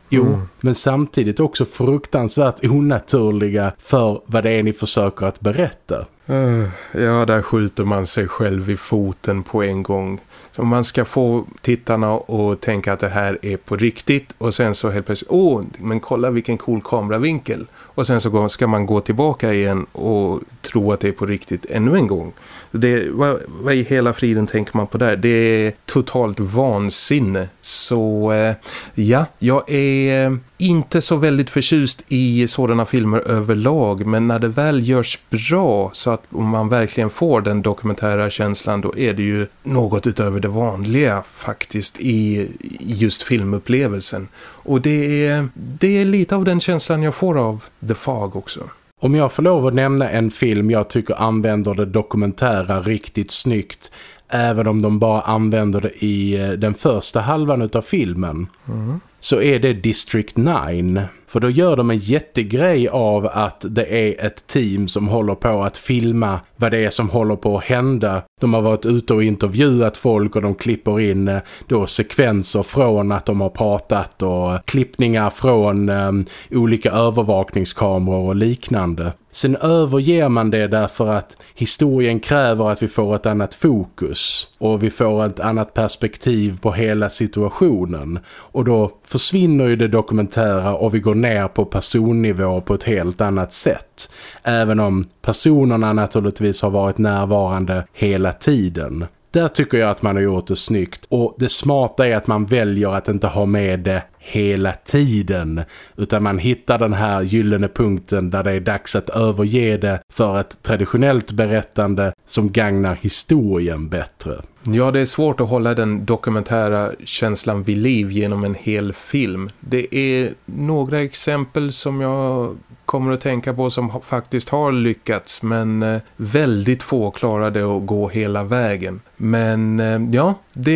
Jo, mm. men samtidigt också fruktansvärt onaturliga för vad det är ni försöker att berätta. Eh, ja, där skjuter man sig själv i foten på en gång. Så man ska få tittarna att tänka att det här är på riktigt och sen så helt plötsligt, åh, men kolla vilken cool kameravinkel. Och sen så ska man gå tillbaka igen och tro att det är på riktigt ännu en gång. Det, vad, vad i hela friden tänker man på där? Det är totalt vansinne. Så eh, ja, jag är eh, inte så väldigt förtjust i sådana filmer överlag men när det väl görs bra så att man verkligen får den dokumentära känslan då är det ju något utöver det vanliga faktiskt i just filmupplevelsen. Och det är, det är lite av den känslan jag får av The Fog också. Om jag får lov att nämna en film jag tycker använder det dokumentära riktigt snyggt även om de bara använder det i eh, den första halvan av filmen mm så är det District 9 för då gör de en jättegrej av att det är ett team som håller på att filma vad det är som håller på att hända. De har varit ute och intervjuat folk och de klipper in eh, då sekvenser från att de har pratat och klippningar från um, olika övervakningskameror och liknande. Sen överger man det därför att historien kräver att vi får ett annat fokus och vi får ett annat perspektiv på hela situationen. Och då försvinner ju det dokumentära och vi går ner på personnivå på ett helt annat sätt. Även om personerna naturligtvis har varit närvarande hela tiden. Där tycker jag att man har gjort det snyggt. Och det smarta är att man väljer att inte ha med det hela tiden. Utan man hittar den här gyllene punkten där det är dags att överge det för ett traditionellt berättande som gagnar historien bättre. Ja, det är svårt att hålla den dokumentära känslan vid liv genom en hel film. Det är några exempel som jag kommer att tänka på som faktiskt har lyckats men eh, väldigt få klarade att gå hela vägen. Men eh, ja, det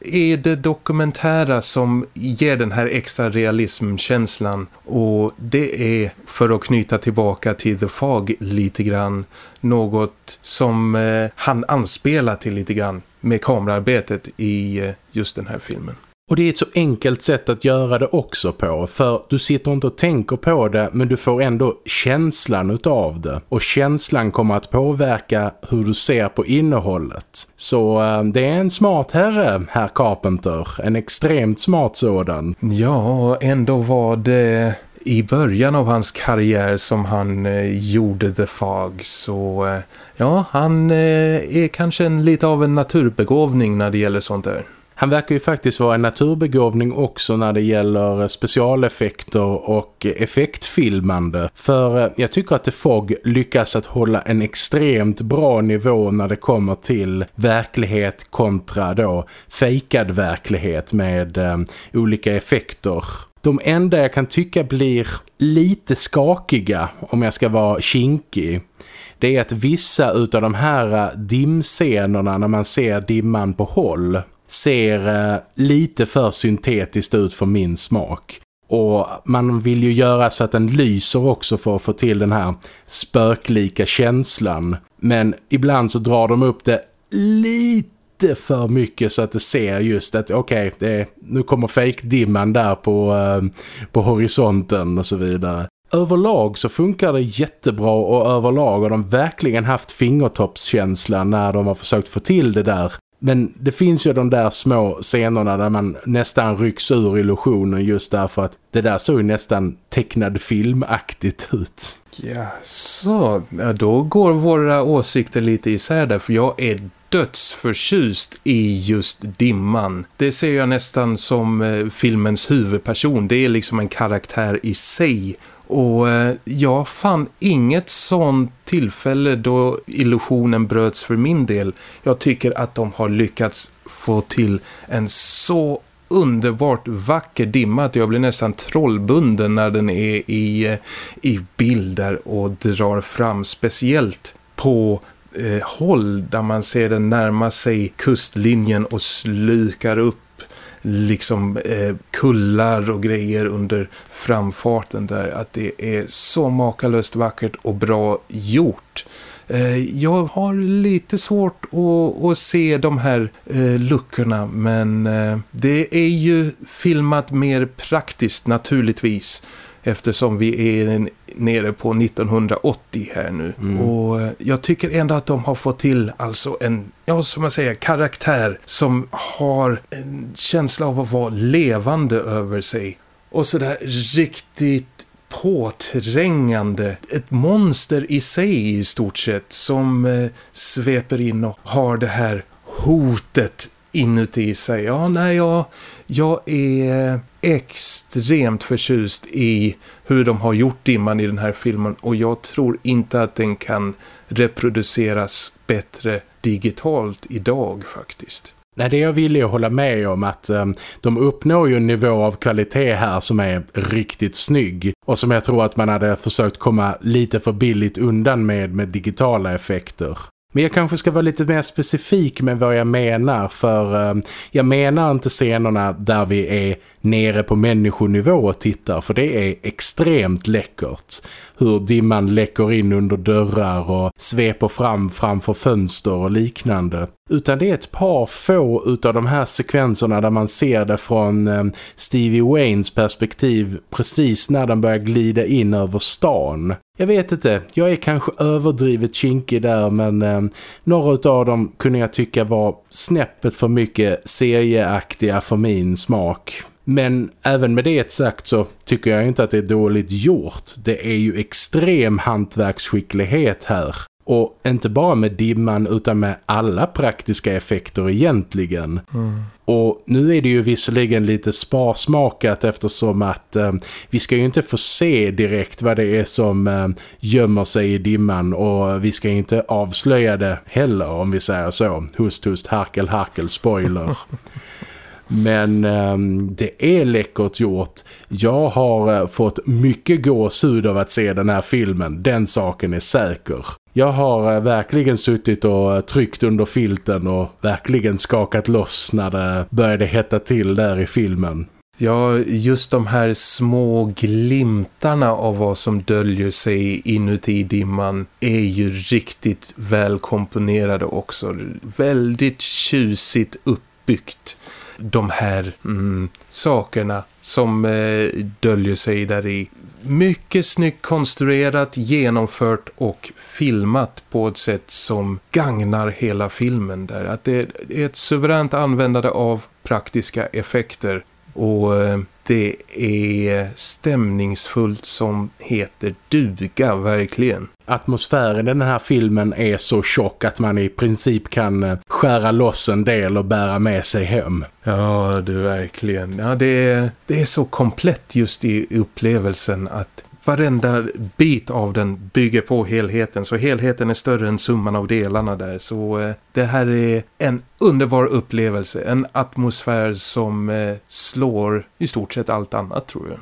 är det dokumentära som ger den här extra realismkänslan och det är för att knyta tillbaka till The Fog lite grann något som eh, han anspelar till lite grann med kamerarbetet i eh, just den här filmen. Och det är ett så enkelt sätt att göra det också på. För du sitter inte och tänker på det men du får ändå känslan utav det. Och känslan kommer att påverka hur du ser på innehållet. Så äh, det är en smart herre, herr Carpenter. En extremt smart sådan. Ja, ändå var det i början av hans karriär som han eh, gjorde The Fog så eh, ja, han eh, är kanske en, lite av en naturbegåvning när det gäller sånt där. Han verkar ju faktiskt vara en naturbegåvning också när det gäller eh, specialeffekter och effektfilmande. För eh, jag tycker att The Fog lyckas att hålla en extremt bra nivå när det kommer till verklighet kontra då fejkad verklighet med eh, olika effekter. De enda jag kan tycka blir lite skakiga om jag ska vara kinkig det är att vissa utav de här eh, dimscenerna när man ser dimman på håll ser eh, lite för syntetiskt ut för min smak. Och man vill ju göra så att den lyser också för att få till den här spöklika känslan. Men ibland så drar de upp det lite för mycket så att det ser just att okej, okay, nu kommer fake-dimman där på, eh, på horisonten och så vidare. Överlag så funkar det jättebra och överlag har de verkligen haft fingertoppskänsla när de har försökt få till det där men det finns ju de där små scenerna där man nästan rycks ur illusionen just därför att det där såg ju nästan tecknad filmaktigt ut. Ja, så. Ja, då går våra åsikter lite isär där för jag är dödsförtjust i just dimman. Det ser jag nästan som eh, filmens huvudperson. Det är liksom en karaktär i sig och eh, jag fann inget sånt tillfälle då illusionen bröts för min del. Jag tycker att de har lyckats få till en så underbart vacker dimma att jag blir nästan trollbunden när den är i, eh, i bilder och drar fram speciellt på eh, håll där man ser den närma sig kustlinjen och slukar upp liksom eh, kullar och grejer under framfarten där att det är så makalöst vackert och bra gjort. Eh, jag har lite svårt att, att se de här eh, luckorna men eh, det är ju filmat mer praktiskt naturligtvis eftersom vi är nere på 1980 här nu. Mm. Och eh, jag tycker ändå att de har fått till alltså en, ja som jag säger, karaktär som har en känsla av att vara levande över sig. Och sådär riktigt påträngande. Ett monster i sig i stort sett som eh, sveper in och har det här hotet inuti sig. Ja, nej, jag, jag är extremt förtjust i hur de har gjort dimman i den här filmen och jag tror inte att den kan reproduceras bättre digitalt idag faktiskt. Nej, det jag vill ju hålla med om att um, de uppnår ju en nivå av kvalitet här som är riktigt snygg. Och som jag tror att man hade försökt komma lite för billigt undan med med digitala effekter. Men jag kanske ska vara lite mer specifik med vad jag menar för eh, jag menar inte scenerna där vi är nere på människonivå och tittar för det är extremt läckert. Hur dimman läcker in under dörrar och sveper fram framför fönster och liknande. Utan det är ett par få utav de här sekvenserna där man ser det från eh, Stevie Waynes perspektiv precis när den börjar glida in över stan. Jag vet inte, jag är kanske överdrivet kinkig där men eh, några av dem kunde jag tycka var snäppet för mycket serieaktiga för min smak. Men även med det sagt så tycker jag inte att det är dåligt gjort. Det är ju extrem hantverksskicklighet här. Och inte bara med dimman utan med alla praktiska effekter egentligen. Mm. Och nu är det ju visserligen lite sparsmakat eftersom att eh, vi ska ju inte få se direkt vad det är som eh, gömmer sig i dimman och vi ska inte avslöja det heller om vi säger så. Hust, hust, harkel, harkel, spoiler. Men um, det är läckert gjort. Jag har uh, fått mycket gåshud av att se den här filmen. Den saken är säker. Jag har uh, verkligen suttit och uh, tryckt under filten och verkligen skakat loss när det började hetta till där i filmen. Ja, just de här små glimtarna av vad som döljer sig inuti dimman är ju riktigt välkomponerade också. Väldigt tjusigt uppbyggt de här mm, sakerna som eh, döljer sig där i. Mycket snyggt konstruerat, genomfört och filmat på ett sätt som gagnar hela filmen där. Att det är ett suveränt användande av praktiska effekter och eh, det är stämningsfullt som heter duga verkligen. Atmosfären i den här filmen är så tjock att man i princip kan eh, skära loss en del och bära med sig hem. Ja, du verkligen. Ja, det, är, det är så komplett just i upplevelsen att varenda bit av den bygger på helheten. Så helheten är större än summan av delarna där. Så eh, det här är en underbar upplevelse. En atmosfär som eh, slår i stort sett allt annat tror jag.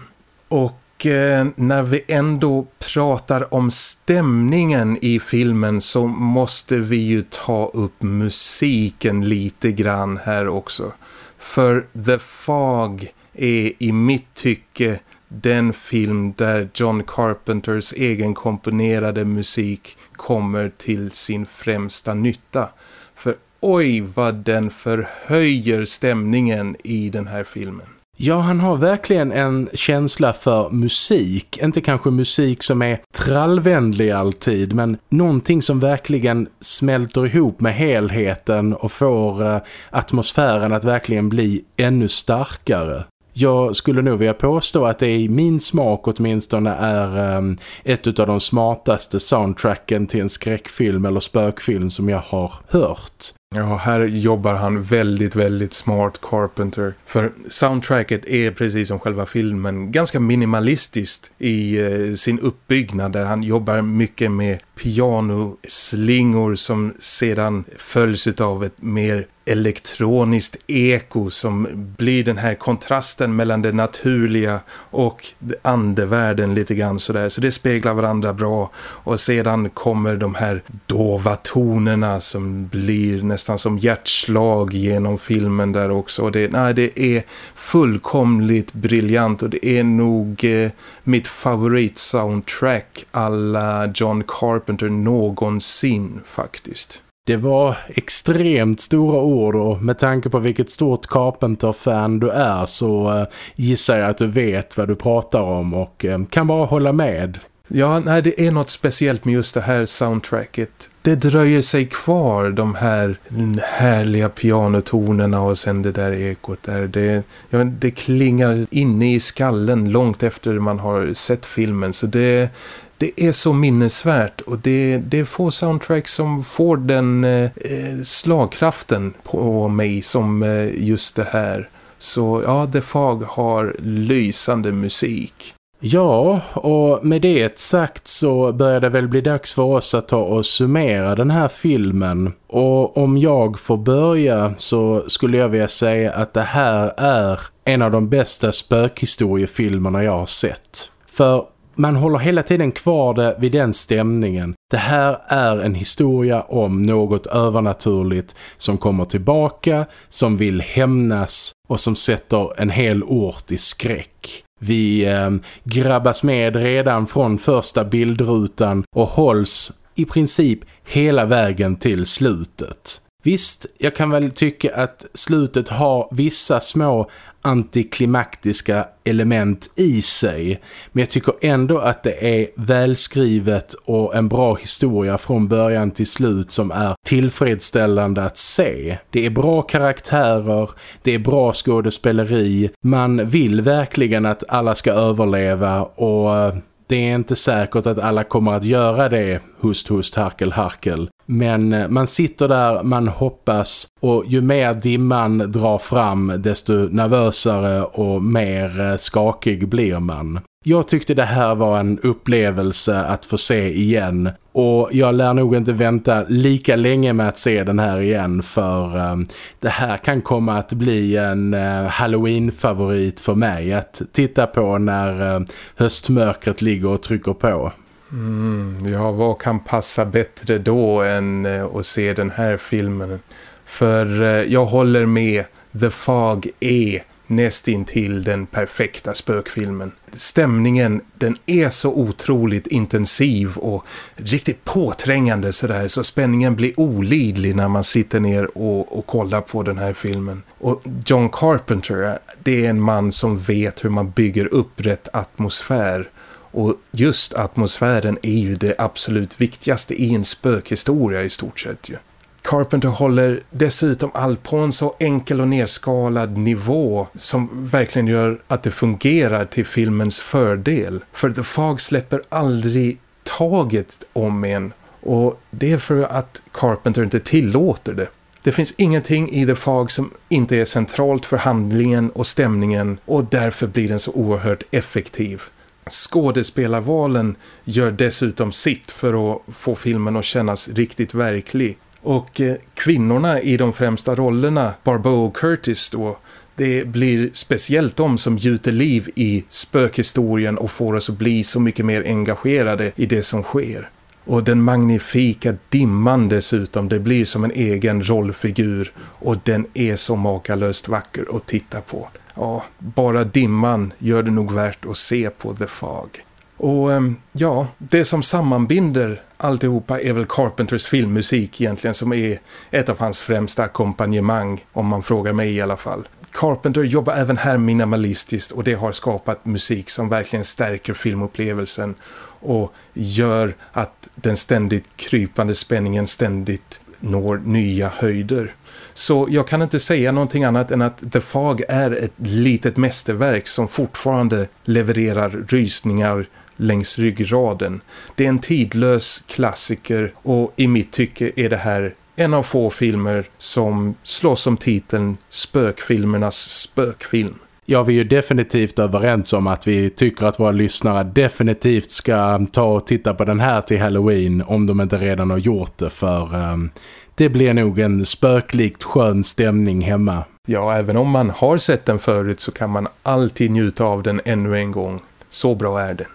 Och eh, när vi ändå pratar om stämningen i filmen så måste vi ju ta upp musiken lite grann här också. För The Fog är i mitt tycke den film där John Carpenters egenkomponerade musik kommer till sin främsta nytta. För oj vad den förhöjer stämningen i den här filmen. Ja, han har verkligen en känsla för musik. Inte kanske musik som är trallvänlig alltid, men någonting som verkligen smälter ihop med helheten och får eh, atmosfären att verkligen bli ännu starkare. Jag skulle nog vilja påstå att det i min smak åtminstone är um, ett av de smartaste soundtracken till en skräckfilm eller spökfilm som jag har hört. Ja, här jobbar han väldigt, väldigt smart Carpenter. För soundtracket är precis som själva filmen ganska minimalistiskt i eh, sin uppbyggnad där han jobbar mycket med pianoslingor som sedan följs av ett mer elektroniskt eko som blir den här kontrasten mellan det naturliga och andevärlden lite grann sådär. Så det speglar varandra bra och sedan kommer de här dova tonerna som blir nästan som hjärtslag genom filmen där också. Och det, nej, det är fullkomligt briljant och det är nog eh, mitt favorit-soundtrack alla John Carpenter någonsin faktiskt. Det var extremt stora ord och med tanke på vilket stort Carpenter-fan du är så eh, gissar jag att du vet vad du pratar om och eh, kan bara hålla med. Ja, nej det är något speciellt med just det här soundtracket. Det dröjer sig kvar de här härliga pianotonerna och sen det där ekot där. Det, ja, det klingar inne i skallen långt efter man har sett filmen så det, det är så minnesvärt och det, det är få soundtracks som får den eh, eh slagkraften på mig som eh, just det här. Så ja, The Fog har lysande musik. Ja, och med det sagt så börjar det väl bli dags för oss att ta och summera den här filmen. Och om jag får börja så skulle jag vilja säga att det här är en av de bästa spökhistoriefilmerna jag har sett. För man håller hela tiden kvar det vid den stämningen. Det här är en historia om något övernaturligt som kommer tillbaka, som vill hämnas och som sätter en hel ort i skräck. Vi eh, grabbas med redan från första bildrutan och hålls i princip hela vägen till slutet. Visst, jag kan väl tycka att slutet har vissa små antiklimaktiska element i sig. Men jag tycker ändå att det är välskrivet och en bra historia från början till slut som är tillfredsställande att se. Det är bra karaktärer, det är bra skådespeleri, man vill verkligen att alla ska överleva och eh, det är inte säkert att alla kommer att göra det, hust, hust, harkel, harkel. Men eh, man sitter där, man hoppas och ju mer dimman drar fram desto nervösare och mer eh, skakig blir man. Jag tyckte det här var en upplevelse att få se igen och jag lär nog inte vänta lika länge med att se den här igen för um, det här kan komma att bli en uh, Halloween-favorit för mig att titta på när uh, höstmörkret ligger och trycker på. Mm, ja, vad kan passa bättre då än eh, att se den här filmen? För eh, jag håller med, The Fog är nästintill den perfekta spökfilmen. Stämningen, den är så otroligt intensiv och riktigt påträngande sådär så spänningen blir olidlig när man sitter ner och, och kollar på den här filmen. Och John Carpenter, det är en man som vet hur man bygger upp rätt atmosfär och just atmosfären är ju det absolut viktigaste i en spökhistoria i stort sett ju. Carpenter håller dessutom allt på en så enkel och nerskalad nivå som verkligen gör att det fungerar till filmens fördel. För The Fog släpper aldrig taget om en och det är för att Carpenter inte tillåter det. Det finns ingenting i The Fog som inte är centralt för handlingen och stämningen och därför blir den så oerhört effektiv. Skådespelarvalen gör dessutom sitt för att få filmen att kännas riktigt verklig. Och eh, kvinnorna i de främsta rollerna, Barbeau och Curtis då, det blir speciellt de som gjuter liv i spökhistorien och får oss att bli så mycket mer engagerade i det som sker. Och den magnifika dimman dessutom, det blir som en egen rollfigur och den är så makalöst vacker att titta på. Ja, bara dimman gör det nog värt att se på The Fog. Och ehm, ja, det som sammanbinder alltihopa är väl Carpenters filmmusik egentligen som är ett av hans främsta ackompanjemang om man frågar mig i alla fall. Carpenter jobbar även här minimalistiskt och det har skapat musik som verkligen stärker filmupplevelsen och gör att den ständigt krypande spänningen ständigt når nya höjder. Så jag kan inte säga någonting annat än att The Fog är ett litet mästerverk som fortfarande levererar rysningar längs ryggraden. Det är en tidlös klassiker och i mitt tycke är det här en av få filmer som slåss om titeln Spökfilmernas spökfilm. Ja, vi är ju definitivt överens om att vi tycker att våra lyssnare definitivt ska ta och titta på den här till Halloween om de inte redan har gjort det för um, det blir nog en spöklikt skön stämning hemma. Ja, även om man har sett den förut så kan man alltid njuta av den ännu en gång. Så bra är den.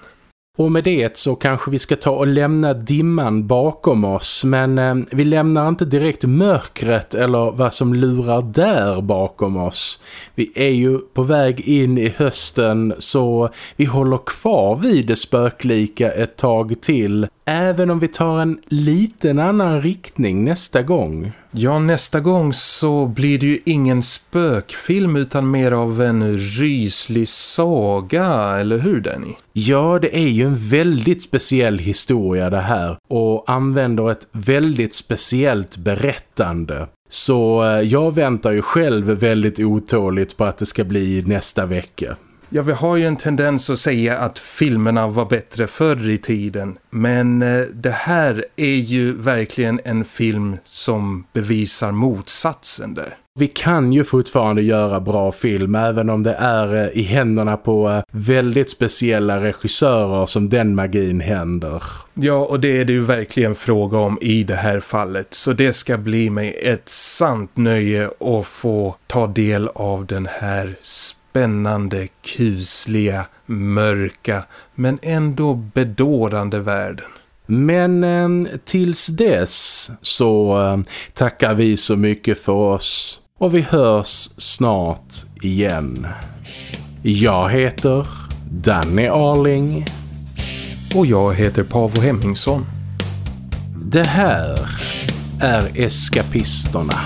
Och med det så kanske vi ska ta och lämna dimman bakom oss men eh, vi lämnar inte direkt mörkret eller vad som lurar där bakom oss. Vi är ju på väg in i hösten så vi håller kvar vid det spöklika ett tag till även om vi tar en liten annan riktning nästa gång. Ja, nästa gång så blir det ju ingen spökfilm utan mer av en ryslig saga, eller hur Danny? Ja, det är ju en väldigt speciell historia det här och använder ett väldigt speciellt berättande. Så eh, jag väntar ju själv väldigt otåligt på att det ska bli nästa vecka. Ja, vi har ju en tendens att säga att filmerna var bättre förr i tiden. Men eh, det här är ju verkligen en film som bevisar motsatsen där. Vi kan ju fortfarande göra bra film även om det är eh, i händerna på eh, väldigt speciella regissörer som den magin händer. Ja, och det är det ju verkligen fråga om i det här fallet. Så det ska bli mig ett sant nöje att få ta del av den här spännande, kusliga, mörka men ändå bedårande världen. Men eh, tills dess så eh, tackar vi så mycket för oss och vi hörs snart igen. Jag heter Danny Arling. Och jag heter Pavo Hemmingsson. Det här är Eskapisterna.